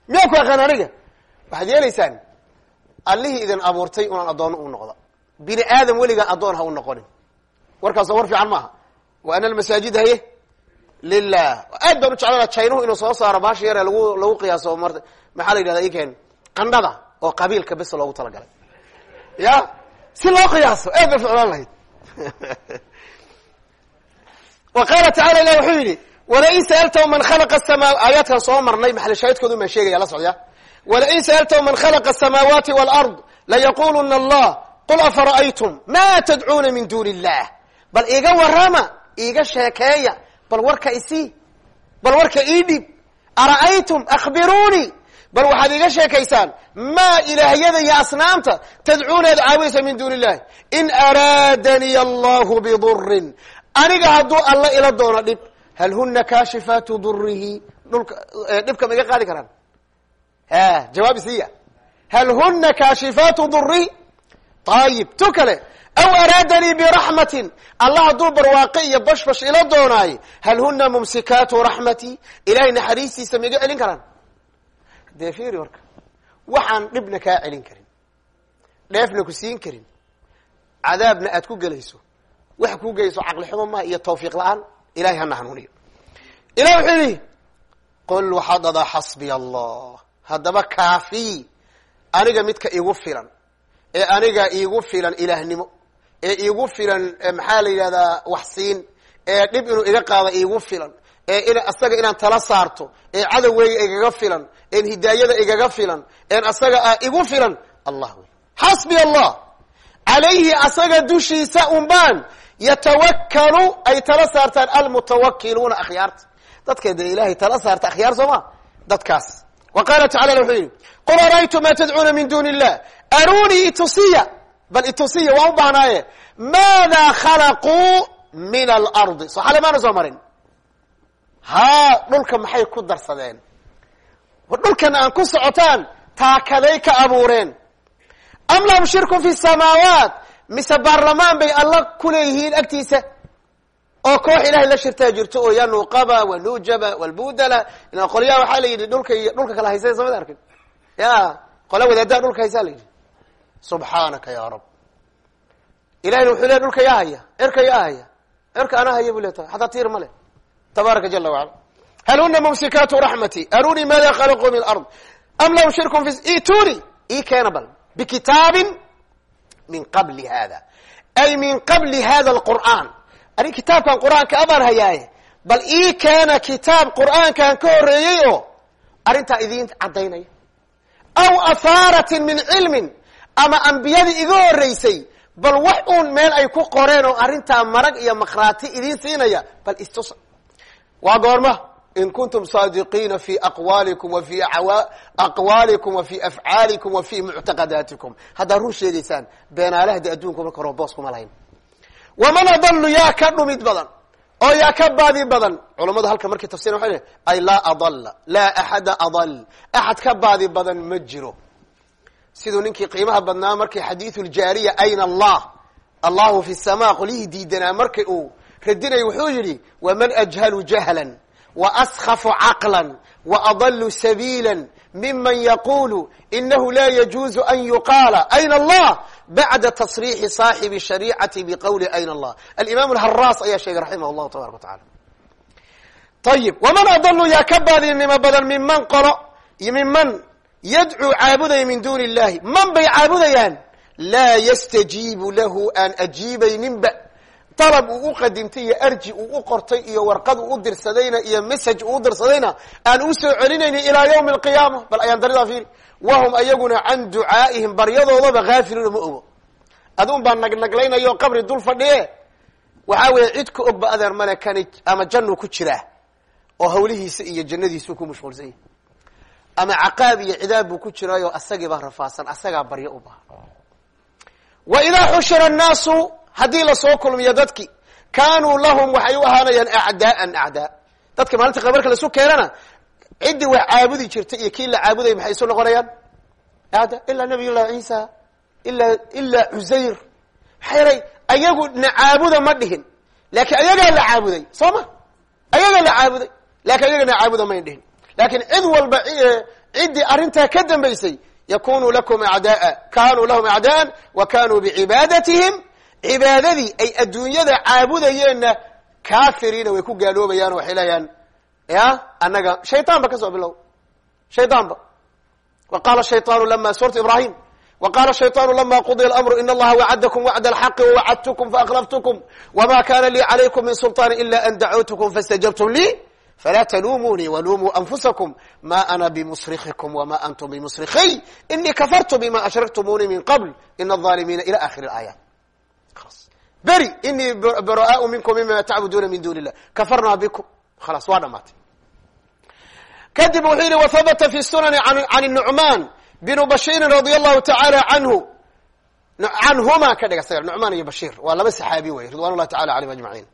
Miyaa ku aqaan aniga? Waxaad yeelaysaan allihii idin abuurtay unaan addoon u noqda bini aadam weligaan addoon ha u noqonin. Warkaasoo war fiican maaha. Wa ana almasaajid haye? Lilah aad baan u jeclana jaynuhu inuu soo saaro baasha yare lagu lagu qiyaaso m maxaa la yidhahda iken qandhada oo qabiilka bes loogu talagalay. Ya? Si loo qiyaaso aad bay ficlaan lahayd. [laughs] Wa qaala tacala ilah wuxuu yidhi walain sa'altahu man khalaqa asamaa aayaadkan soo marnay maxalshaahidkoodu maa sheegaya la socda walain sa'altahu man khalaqa asamaawaati walard layaquluna allah qul afara'aytum ma tadcuuna min duni illah bal iga warama iga sheekeeya bal warka isii bal warka ii dhib ara'aytum akhbiruunii bal waxaad iga sheekaysaan maa ilaahyada iyo asnaamta tadcuunaad caabudaysa min duni illahi in araadaniy allahu bidurin aniga hadduu alla ila doono dhib hal huna kaashifaatu durihi dhulka dhibka ma iga qaadi karaan jawaab isiya hal huna kaashifaatu durihi ayib tu kale aw araadanii biraxmatin allah hadduu barwaaqe iyo bashbash ila doonaayo hal huna mumsikaatu raxmati ilahay naxariistiisa ma iga celin karaan dee fiiri warka waxaan dhibna kaa celin karin dheefna ku siin karin cadaabna aad ku gelayso waxa kuu gelayso caqli xumo maha iyo tawfiiq la'aan ilahay hana hanuuniyo ilah wuxuu yihi qul waxaad adaa xasbiya allah haddaba kaafi aniga midka igu filan ee aniga iigu filan ilaahnimo ee iigu filan maxaa la yidhahdaa waxsiin ee dhib inuu iga qaado iigu filan ee in asaga inaan tala saarto ee cadowgeyga igaga filan een hidaayada igaga filan een asaga ah igu filan allah wey xasbi allah! Calayhi asaga dushiisa unbaan yatawakkalu ay tala saartaan almutawakiluuna akhyaarta. Dadka dee ilahay tala saarta akhyaar soo ma? Dadkaas wa qaala tacala wuxuu yidhi qul araytum ma tadcuuna min duni illah arunii itusiya bal itusiya waan u baahnaaye maada khalaquu min alardi soo xale maana soo marin haa dhulka maxay ku darsadeen dhulkan aan ku socotaan taakaday ka abuureen am lahum shirkun fi samaawaat mise baarlamaan bay alla kuleeyihiin agtiisa oo koox ilahay la shirtaa jirto oo yanuqaba wanujaba walbudala ila qolyaha waxaa la yidhi dhulka iyo dhulka kala haysay samad arkin? Ya qola wadaaddaa dhulka haysaa la yidhi. Subxaanaka ya rab. Ilahina wuxuu leey dhulka yaa haya cirka yaa haya cirka anaa haya bu le ta xataa tiir ma le tabaaraka jala wacala hal huna mumsikaatu raxmati? Arunii maada khalaquu min alard am lahum shirkun fi ituni ii keena bal. Bikitaabin min qabli hada ay min qabli hada alqur'aan anig kitaabkan qur'aanka abaan hayaaye bal ii keena kitaab qur'aankan ka horreeyey oo arrintaa idiin caddaynaya aw ahaaratin min cilmin ama ambiyadii iga horreysay bal wax uun meel ay ku qoreen oo arrintaa marag iyo makhraati idiin siinaya bal istusa waa goorma in kuntum saadiqiina fi aqwaalikum wa fi aqwaalikum wa fi afcaalikum wa fi muctaqadaatikum. Haddaad run sheegaysaan beenaalahda adduunka marka hore boos kuma lahayn waman adalu yaa ka dhumid badan oo yaa ka baadi badan. Culamadu halka markay tafsir lehy ay laa adalla laa axada adal axad ka baadi badan ma jiro. Siduu ninkii qiimaha badnaa markii xadiidu ljaariya ayna allah? Allahu fi sama qolyihii diidanaa markay uu radinay wuxuu yidhi waman ajhalu jahlan waskhafu caqla waadalu sabiila miman yaqulu inahu la yajuuzu an yuqaala ayna allah bacda tasriixi saaxibi shariicati biqowli ayna allah alimaam lharaas ayaa sheegay raximah llahu tabaraka wa tacala ayib waman adalu yaa ka baadinimo badan miman qolo miman yadcuu caabudaya min duni illahi man bay caabudayaan laa yastajiibu lahu aan ajiibayninba dalab uu u qadimtay iyo arji uu u qortay iyo warqad uu u dirsadayna iyo message uu u dirsadayna aan u soo celinaynin ilaa yawmi alqiyaama. Bal ayaan daridaa fiiri. Wahum ayaguna can ducaa'ihim baryadoodaba haafiluuna ma ogo. Adun baa nagnaglaynayo qabri dul fadhiye. Waxaa weeye cid ku ogba adeer male kani ama jannu ku jiraa oo hawlihiisa iyo jannadiisuu ku mashquulsan yahay. Ama caqaab iyo cidaab buu ku jiraayo asagii baa rafaasan asagaa baryo u baha. Wa idaa xushira annaasu haddii la soo kulmiyo dadki kaanuu lahum waxay u ahaanayaan acdaa'an acdaa. Dadka maalinta qiyaama marka laisu keenana ciddii wax caabudi jirtay iyo kii la caabudayay maxay isu noqonayaan? Ada ilaa nabiy llahi ciisa ilaa ilaa cusayr. Maxaa yeelay ayagu na caabuda ma dhihin. Laakiin ayagaa la caabuday soo ma? Ayagaa la caabuday laakiin ayaga na caabuda mayn dhihin. Lakin cid walba ciddii arrintaa ka dambaysay yakunu lakum acdaaa. Kanuu lahum acdaan wa kanuu bicibaadatihim cibaadadii ay adduunyada caabudayeenna kaafiriina way ku gaaloobayaan waxay leeyaan ya annaga shaydaanba ka soo bilow. Shaydaanba wa qaala shayaanu lama suuratu ibrahim wa qaala shayaanu lama qudiya alamru in allaha wacadakum wacda alxaqi wawacadtukum faakhlaftukum wama kana lii calaykum min sulطaani ila an dacuutukum fastajabtum lii falaa taluumunii waluumuu anfusakum ma ana bimusrikikum wama antum bimusrikiy inii kafartu bima ashragtumuuni min qabl in alaalimiina ila akhiri aayaat beri inii bara'aau minkum mima tacbuduuna min duni illah kafarnaa bikum. Khalaas waa dhamaatay kadib wuxuu yihi wahbata fi sunani can nucman binu bashiirin radi allahu taala anhu. Canhuma ka dhiga saga nucmaan iyo bashiir. Waa laba saxaabi wey ridwan llahi tacala alayhim ajmaciin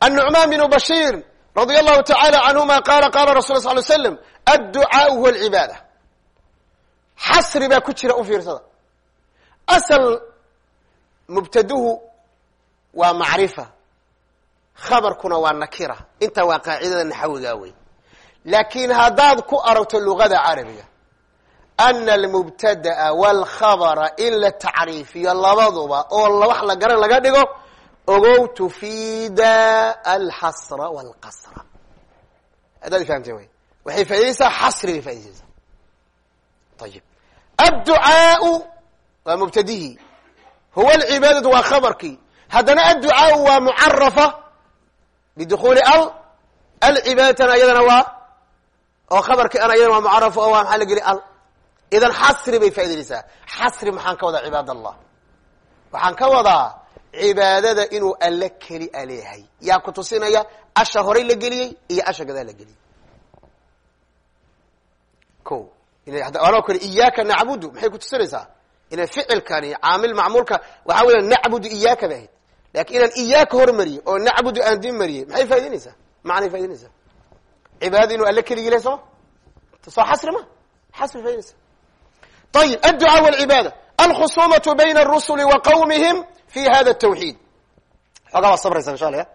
annucmaan binu bashiir radi allahu taala canhuma qala qala rasul sal ly slam adducaau huwa alcibaada xasri baa ku jira u fiirsada. Asal mubtaduhu waa macrifa. Khabarkuna waa nakira. Intaa waa qaacidada naxawigaa wey laakin haddaad ku aragto lugada carabiga ana almubtada'a walkhabara in la tacriifiyo labaduba oo wax la garan laga dhigo ogow tufida alxasra walqasra. Haddaad fahamteen wey waxay faa'idaysaa xasri bay faa'idaysaa ayib adducaau waa mubtadihi. Huwa alcibaadatu waa khabarkii haddana adducaau waa mucarafa bidukuli al alcibaadatana iyadana waa oo khabarkii ana iyadana waa mucarafa oo waa maxaa la geli al. Idan xasri bay faa'idaynaysaa xasri maxaan ka wadaa cibaad allah waxaan ka wadaa cibaadada inuu alle keli a leeyahay. Yaa ku tusinaya asha horay la geliyey iyo asha gadaa la geliyey. Ko anoo kale iyaaka nacbudu maxay ku tusinaysaa? Ina ficilkani caamil macmuulka waxaa weya nacbudu iyaaka ba ahayd laakiin inaan iyaaka hormariyey oo nacbudu aan din mariyey maxay faa'idaynaysaa macnay faa'idaynaysaa cibaadada inuu alle keligii leh soo soo xasri ma? Xasri faaidaysa ayib adducaa walcibaada alkhusumatu bayna arusuli wa qawmihim fi hada tawxiid xoogaa baad sabraysaa insha alla ya?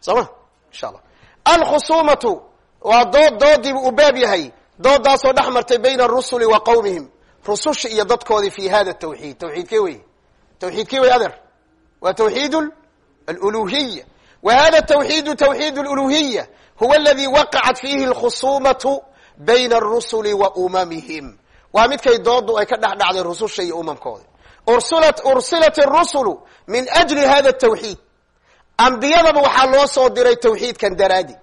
Soo ma? Insha allah. Alkhusumatu waa dood doodiibu u baab yahay doodaasoo dhex martay bayna arusuli wa qawmihim rususha iyo dadkoodii fi hada tawxiid tawxiidkee wey tawxiidkee wey adeer waa tawxiid aluluhiya wa hada tawxiidu tawxiid luluhiya huwa aladi waqacat fiihi alkhusumatu bayna arusuli wa umamihim. Waa midkay doodu ay ka dhex dhacday rususha iyo umamkooda. Ursilat arusulu min ajli hada tawxiid ambiyadaba waxaa loo soo diray tawxiidkan daraadi.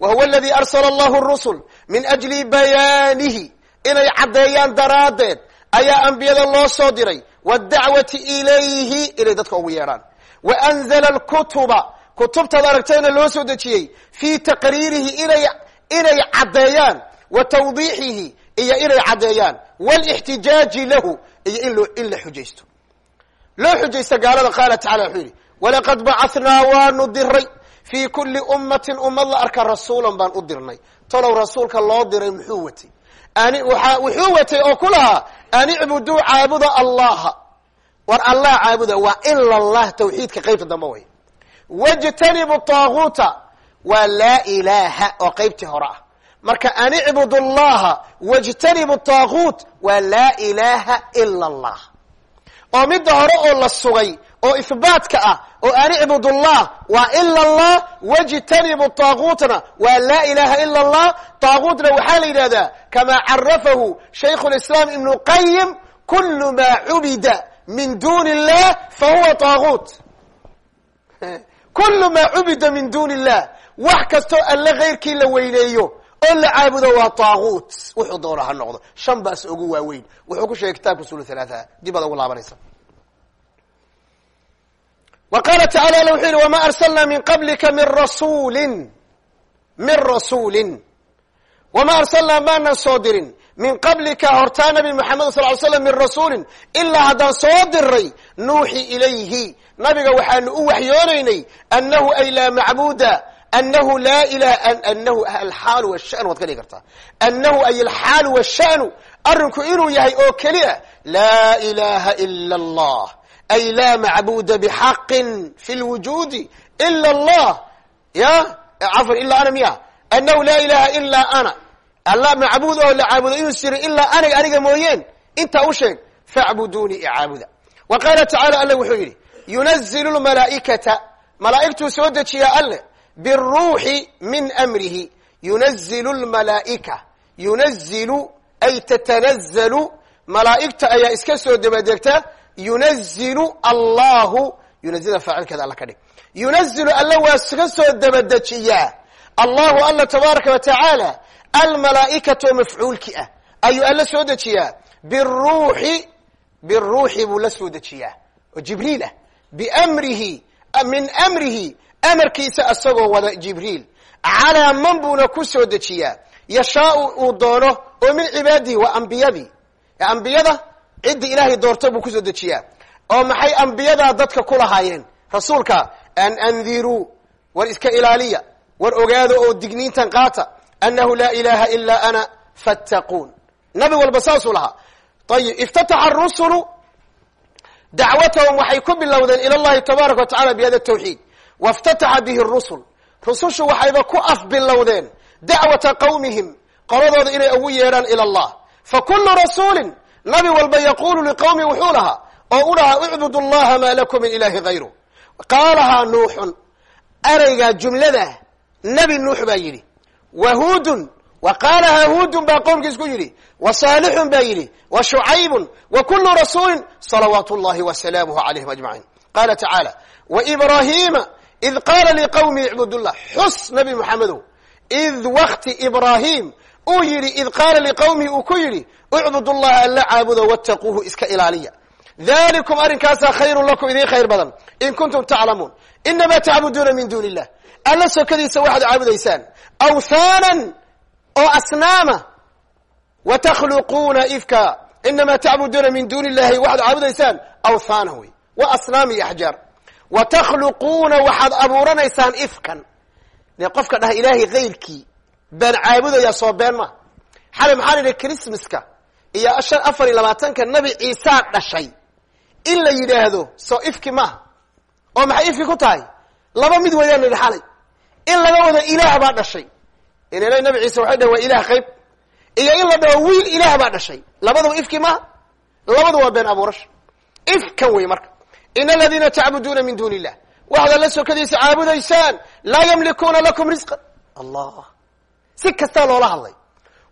Wa huwa aladi arsala allahu rusul min ajli bayaanihi inay caddeeyaan daraaddeed ayaa ambiyada loo soo diray waadacwati ilayhi inay dadka ugu yeedhaan wa anzala alkutuba kutubtaad aragtayna loo soo dejiyey fii taqriirihi inay inay caddeeyaan wa tawdiixihi iyo inay caddeeyaan walixtijaaji lahu iyo in in la xujaysto loo xujaysta gaalada qaala tacala wuxuu yidhi walaqad bacahnaa waanu diray fii kulli ummatin ummad la arka rasuulan baan u dirnay tolow rasuulka loo diray muxuu watay wuxuu watay oo ku lahaa an icbuduu caabuda allaha. War allah caabuda waa ila allah tawxiidka qaybta dambe way. Wajtanibu taaguuta waa laa ilaaha oo qaybtii hore ah. Marka an icbud allaha wajtanibu taaguut waa laa ilaaha ila allah. Oo midda hore oo la sugay oo ihbaatka ah oo an icbud allah waa ila allah wajtanibu taaguutna waa laa ilaha ila allah taaguutna waxaa la yidhahdaa kama carafahu shaykhu lislaam ibnu qayim kulu maa cubida min duni illah fahuwa taaguut [laughs] kulu maa cubida min duni illah wax kastoo alle keyrkii la weyneeyo oo la caabudo waa taaguut wuxuu doona ha noqdo. Shan baas ugu waaweyn. Wuxuu ku sheegay kitaabka usul halaaa dib ugu laabanaysa wa qaala tacala alla wuxuu yihi wama arsalna min qablika min rasulin. Min rasuulin wama arsalnaa maanan soo dirin. Min qablika hortaa nabi moxamed sal ly slam min rasuulin ilaa haddaan soo diray nuuxi ilayhi. Nabiga waxaanu u waxyoonaynay annahu ay laa macbuuda anahu laa ilaha anahu alxaalu washan waad ka dhigi kartaa. Anahu ay alxaalu washanu arrinku inuu yahay oo keli a laa ilaha ila allah laa macbuda bxaqin fi lwujuudi ila allah ya cafan ilaa ana miya anahu laa ilaha ilaa ana alla macbuud oo la caabudo inuu siri ilaa aniga aniga mooyeen intaa u sheeg facbuduunii icaabuda wa qaala tacala alla wuxuu yidhi yunazilu lmalaa'ikata malaa'igtuu soo dejiyaa alle biruuxi min amrihi yunazilu lmalaa'ika yunazilu ay tatanazalu yunazilu allahu yunazila faacilkeeda alla ka dhig. Yunazilu alla waa iska soo dabadejiyaa allahu alla tabaaraka wa tacaala almalaa'ikatu oo mafcuulki ah ayuu alla soo dejiyaa biruuxi biruuxi buu la soo dejiyaa oo jibriil ah biamrihi min amrihi amarkiisa asagoo wada jibriil. Calaa man buuna ku soo dejiyaa yashaau uu doono oo min cibaadihi waa ambiyadii ambiyada ciddii ilaahay doorto buu ku soo dejiyaa. Oo maxay ambiyadaa dadka ku lahaayeen? Rasuulka an andiruu war iska ilaaliya war ogaada oo digniintan qaata anahu laa ilaha ilaa ana fattaquun. Nabi walba saasuu lahaa. Ayib iftataxa arusulu dacwatahum waxay ku bilowdeen ila llahi tabaaraka wa tacala bihada tawxiid. Waftataxa bihi rusul. Rusushu waxayba ku af bilowdeen dacwata qawmihim qoladooda inay ugu yeedhaan ila allah fa kullu rasuulin nabi walba yaqulu liqawmi wuxuu lahaa oo u dhahaa icbudu llaha maa lakum min ilahi hayru qaalahaa nuuxun ereygaa jumlada nebi nuux baa yidhi wa huudun wa qaalahaa huudun baa qowmkiis ku yidhi wa saalixun baa yidhi wa shucaybun wa kullu rasuulin salawaatu llahi wa salaamuhu calayhim ajmaciin. Qaala tacaala wa ibraahiima id qaala liqawmi icbud xus nabi moxamedow id wakti ibraahim uu yidhi id qaala liqawmihi uu ku yidhi icbud llaha alla caabudo wattaquuhu iska ilaaliya. Dalikum arrinkaasaa khayrun lakum idiin khayr badan. In kuntum taclamuun. Inamaa tacbuduuna min duuni illah alla sokadiisa waxaad caabudaysaan. Awthaanan oo asnaama. Wa ifka. Inamaa tacbuduuna min duuni illahi waxaad caabudaysaan. Awthaanan wey. Wa asnaam iyo axjaar. Wa waxaad abuuranaysaan ifkan. Qofka dhaha ilaahay kayrkii baan caabudayaa soo been ma. Xalay maxaa la yidhi christmaska iyo afar iyo labaatanka nabi ciisaa dhashay. In la yidhaahdo soo ifki maaha oo maxay ifki ku tahay? Laba mid weeyaan la yidhi xalay in laga wado ilaah baa dhashay. Inla nabi ciise waxay dhahen waa ilaah qayb. Iyo in la dhaho wiil ilaah baa dhashay. Labaduba ifki maaha labadu waa been abuurasha ifkan wey marka. In aladiina tacbuduuna min duuni illah waxaad alla sokadiisa caabudaysaan laa yamlikuuna lakum risqan allah si kastaa loola hadlay.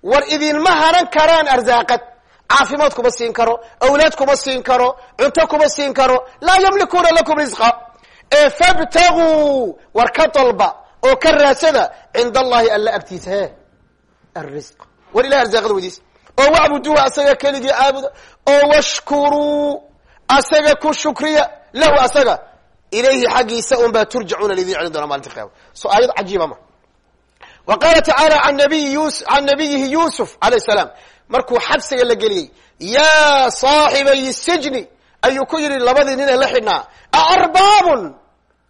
War idinma hanan karaan arsaaqad caafimaad kuma siin karo awlaad kuma siin karo cunto kuma siin karo. Laa yamlikuuna lakum risqa ee fabtaguu war ka dalba oo ka raadsada cinda allahi alla agtiisa he arisq war ilahi arsaaqada weydiis. Oo wacbuduuha asaga keligii caabuda oo washkuruu asaga ku shukriya. Lahu asaga ilayhi xaggiisa un baa turjacuuna lidin celin doona maalinta qiyama so aayad cajiiba ma wa qaala tacaala can nabiyihi yuusuf alayh salaam markuu xabsiga la geliyey yaa saaxibay sijni ayuu ku yidhi labadii nin ee la xidhnaa aarbaabun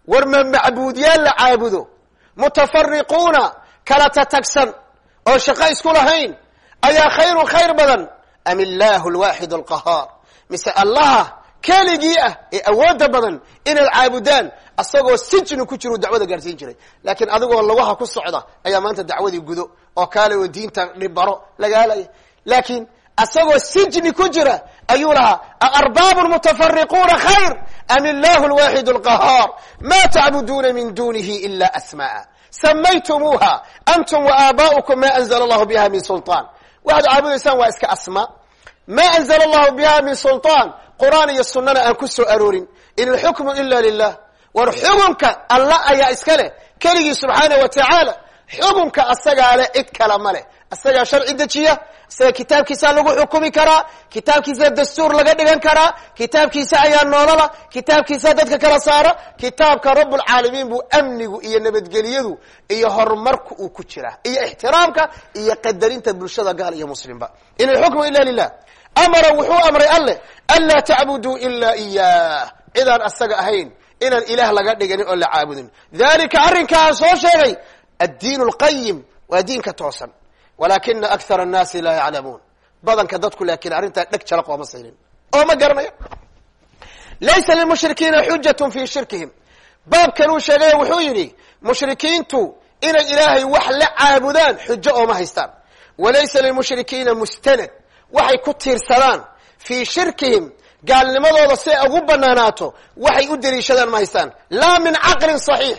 war ma macbuudyaal la caabudo mutafariquuna kala tatagsan oo shaqo isku lahayn ayaa khayrun khayr badan am illaahu alwaaxid alqahaar mise allaha keligii ah ee awoodda badan inaad caabudaan asagoo sijni ku jiru dacwada gaadhsiin jiray. Laakiin adigoo laguha ku socda ayaa maanta dacwadii gudo oo kaale oo diinta dhibaro lagaalaya laakiin asagoo sijni ku jira ayuu lahaa aarbaabun mutafariquuna khayr am illahu alwaaxid alqahaar ma tacbuduuna min dunihi ila asma'a. Samaytumuuha antum waaaba'ukum ma anzla allahu biha min sulطaan waxaad caabudaysaan waa iska asmaa. Ma anzla allahu biha min sulطaan qur'aan iyo sunana aan ku soo aroorin. In alxukmu ila lilah war xukunka alla ayaa iska leh. Keligii subxaana wa tacaala xukunka asagaa leh cid kala ma leh. Asagaa sharci dejiya isaga kitaabkiisaa lagu xukumi karaa kitaabkiisa dastuur laga dhigan karaa kitaabkiisa ayaa noolala kitaabkiisa dadka kala saara kitaabka rabbulcaalamiin buu amnigu iyo nabadgeliyadu iyo horumarku uu ku jiraa iyo ixtiraamka iyo qadarinta bulshada gaal iyo muslimba. In alxukmu ila lilah amara wuxuu amray alleh anlaa tacbuduu ila iyah cidaan asaga ahayn inaan ilaah laga dhiganin oo la caabudin. Dalika arrinkaa soo sheegay addiin lqayim waa diinka toosan walaakina akthar annaasi laa yaclamuun. Badanka dadku laakiin arrintaa dheg jalaq ooma saynin oo ma garanayo. Laysa lilmushrikiina xujatun fi shirkihim. Baabkan uu sheegay wuxuu yidhi mushrikiintu inay ilaahay wax la caabudaan xujo ooma haystaan. Walaysa lilmushrikiina mustanad waxay ku tiirsadaan fii shirkihim gaalnimadooda si ay ugu banaanaato waxay u deliishadaan ma haystaan. Laa min caqlin saxiix.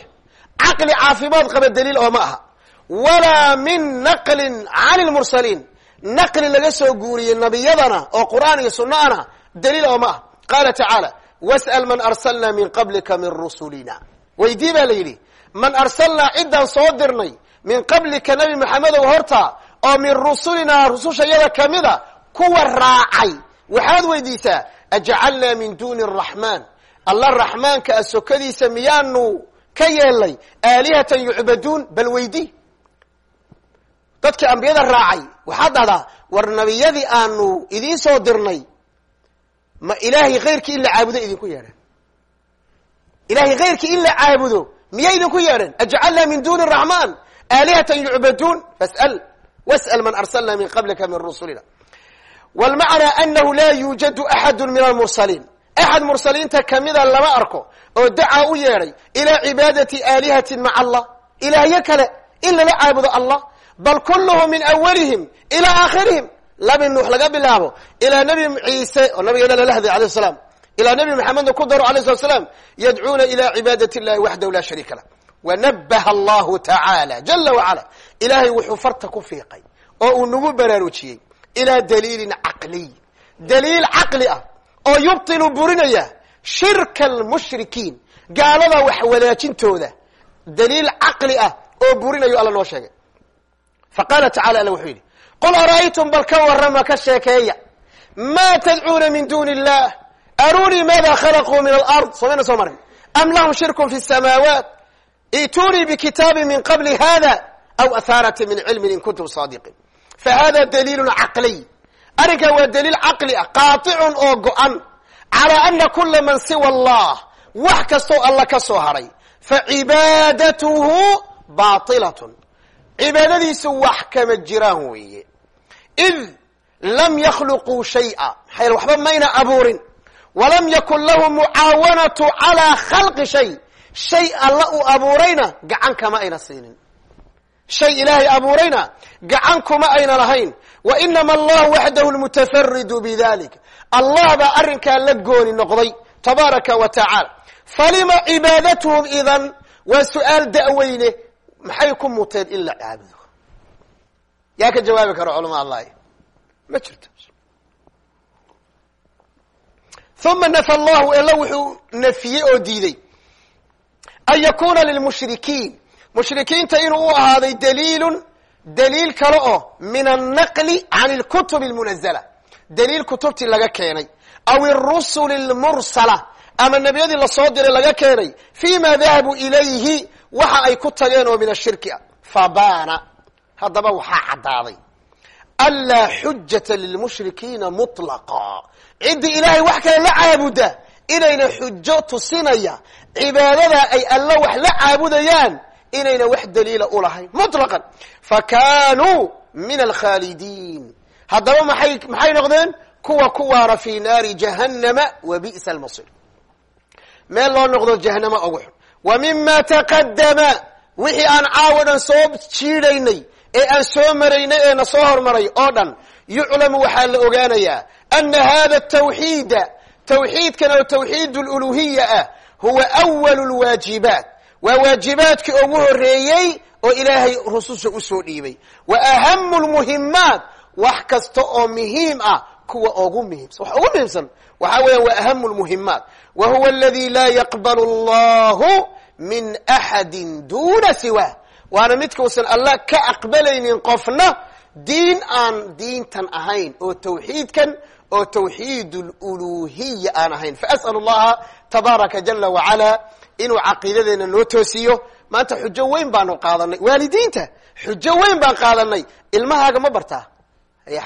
Caqli caafimaad qaba daliil oo ma aha. Walaa min naqlin cani lmursaliin naqli laga soo guuriyey nabiyadana oo qur'aan iyo sunnaana daliil oo ma aha. Qaala tacaala was'al man arsalna min qablika min rusulina weydii baa la yidhi man arsalnaa ciddaan soo dirnay min qablika nabi maxamedow horta oo min rusulinaa rusushayada kamida kuwa raacay. Waxaad weydiisaa ajcalnaa min duuni araxmaan alla raxmaanka a sokadiisa miyaanu ka yeelnay aalihatan yucbaduun bal weydi dadkii ambiyada raacay waxaad dhahdaa war nabiyadii aanu idiin soo dirnay ma ilaahay kayrkii in la caabudo idinku yeedhan ilahay kayrkii in la caabudo miyay idinku yeedhan ajcalnaa min duuni araxmaan aalihatan yucbaduun fas'al was'al man arsalna min qablika min rusulina wlmacnaa anahu laa yuujadu axadu min almursaliin axad mursaliinta kamida lama arko oo dacaa u yeedhay ilaa cibaadati aalihatin maca allah ilaahyo kale in lala caabudo allah bal kulluhum min awalihim ilaa aakhirihim labi nuux laga bilaabo ilaa nebi ciise oo nabigeena lala hadlay alayh salaam ilaa nebi maxamedna ku daro alayh slat slaam yadcuuna ila cibaadati illahi waxdahu laa shariika lah wanabaha allahu tacaala jala wacala ilaahay wuxuu farta ku fiiqay oo uu nagu baraarujiyey ilaa daliilin caqliy daliil caqli ah oo yubtilu burinaya shirka almushrikiin gaalada wax wadaajintooda daliil caqli ah oo burinayo alla noo sheegay fa qaala tacala alla wuxuu yidhi qul ara'aytum bal ka warrama ka sheekeeya maa tadcuuna min duuni illah arunii maada khalaquu min alard somayna soo marin am lahum shirkun fi samaawaat i'tuunii bikitaabin min qabli hada aw ahaarati min cilmin in kuntum saadiqiin fahada daliilun caqliy arrinkan waa daliil caqli ah qaaطicun oo go-an calaa ana kula man siwa allah wax kastoo alla ka soo haray facibaadatuhu baطilatun cibaadadiisu wax kama jiraan weeye id lam yakhluquu shay'a maxaa waxba mayna abuurin walam yakun lahu mucaawanatu calaa khalqi shay shay alla uu abuurayna gacan kama ayna siinin shay ilaahay abuurayna gacan kuma ayna lahayn. Wa inama allahu waxdahu lmutafaridu bidalik allah baa arrinkaa la gooni noqday tabaaraka wa tacaala. Falima cibaadatuhum idan waa su'aal da'weyne. Maxay ku muteen in la caabudo? Yaa ka jawaabi kara culama allahi ma jirto. Uma nafa allahu ela wuxuu nafiyey oo diiday. An yakuna lilmushrikiin mushrikiinta inuu u ahaaday daliilun daliil kale oo min annaqli can lkutubi lmunazala daliil kutubtii laga keenay. Aw irusuli lmursala ama nebiyadii la soo diray laga keenay. Fi ma ilayhi. Waxa ay ku tageen oo min ashirki ah. Fabana haddaba waxaa caddaaday. Anlaa xujata lilmushrikiina mutlaqa. Ciddii ilaahay wax kale la caabuda. Inayna xujo tusinaya. Cibaadada ay alla wax la caabudayaan inayna wax daliila ulahayn muطlaqan fakanuu min alkhaalidiin. Haddaba maxay maxay noqdeen? Kuwa ku waara fi naari jahannama wa bi'sa almasir. Meel loo noqdo jahanama ugu xun. Wa mima taqadama wixii aan caawa dhan soo jiidhaynay ee aan soo maraynay ee na soo hormaray oo dhan yuclamu waxaa la ogaanayaa ana hada tawxiida tawxiidkan oo tawxiid luluhiya ah huwa awalu lwaajibaat waa waajibaadkii ugu horeeyey oo ilaahay rususha u soo dhiibay. Wa ahamu lmuhimaat wax kasta oo muhiim ah kuwa ugu muhiimsan. Wax ugu muhiimsan waxaa weeyaan wa ahamu lmuhimaat wa huwa aladi laa yaqbalu allahu min axadi duna siwa waana midkuusan alla ka aqbalaynin qofna diin aan diintan ahayn oo tawxiidkan oo tawxiid luluhiya aan ahayn. Faas'al allaha tabaaraka jala wacala inuu caqiidadeena noo toosiyo. Maanta xujo weyn baanu qaadanay waalidiinta xujo weyn baan qaadanay ilmahaaga ma bartaa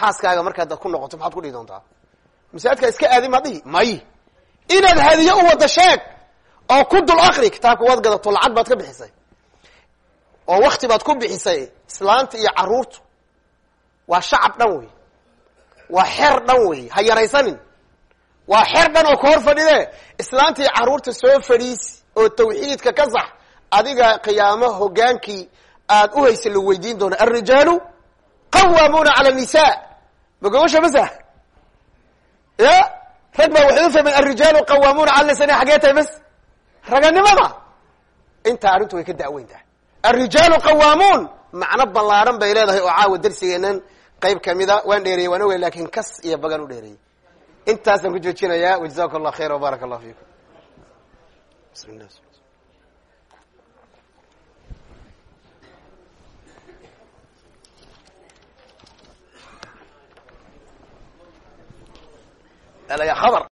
xaaskaaga markaad ku noqoto maxaad ku dhihi doontaa? Masaajidkaa iska aadi ma dhihi. May. Inaad hadiye u wada sheeg oo ku dul akri kitaabka waad gadato lacag baad ka bixisay. Oo wakti baad ku bixisay islaanta iyo caruurtu. Waa shacab dhan wey waa xer dhan wey ha yaraysanin waa xer dhan oo ka hor fadhide. Islaanta iyo carruurta soo fadhiisi oo tawxiidka ka sax adiga qiyaamo hogaankii aad u haysa la weydiin doona. Alrijaalu qawaamuuna cala nisa magogosha masa ya rag baa waxay u fahmeen alrijaalu qawaamuuna cala nisa xagee tahay bas. Raganimada intaa arrintu way ka da'weyn tahay. Alrijaalu qawaamuun macno ballaaran bay leedahay oo caawa darsigeenan qayb kamida waan dheereeyey waan ogay laakiin kas iyo bagan u dheereeyey intaasaan ku joojinayaa wajazakum allah khayra wbaaraka allah fiikum khabar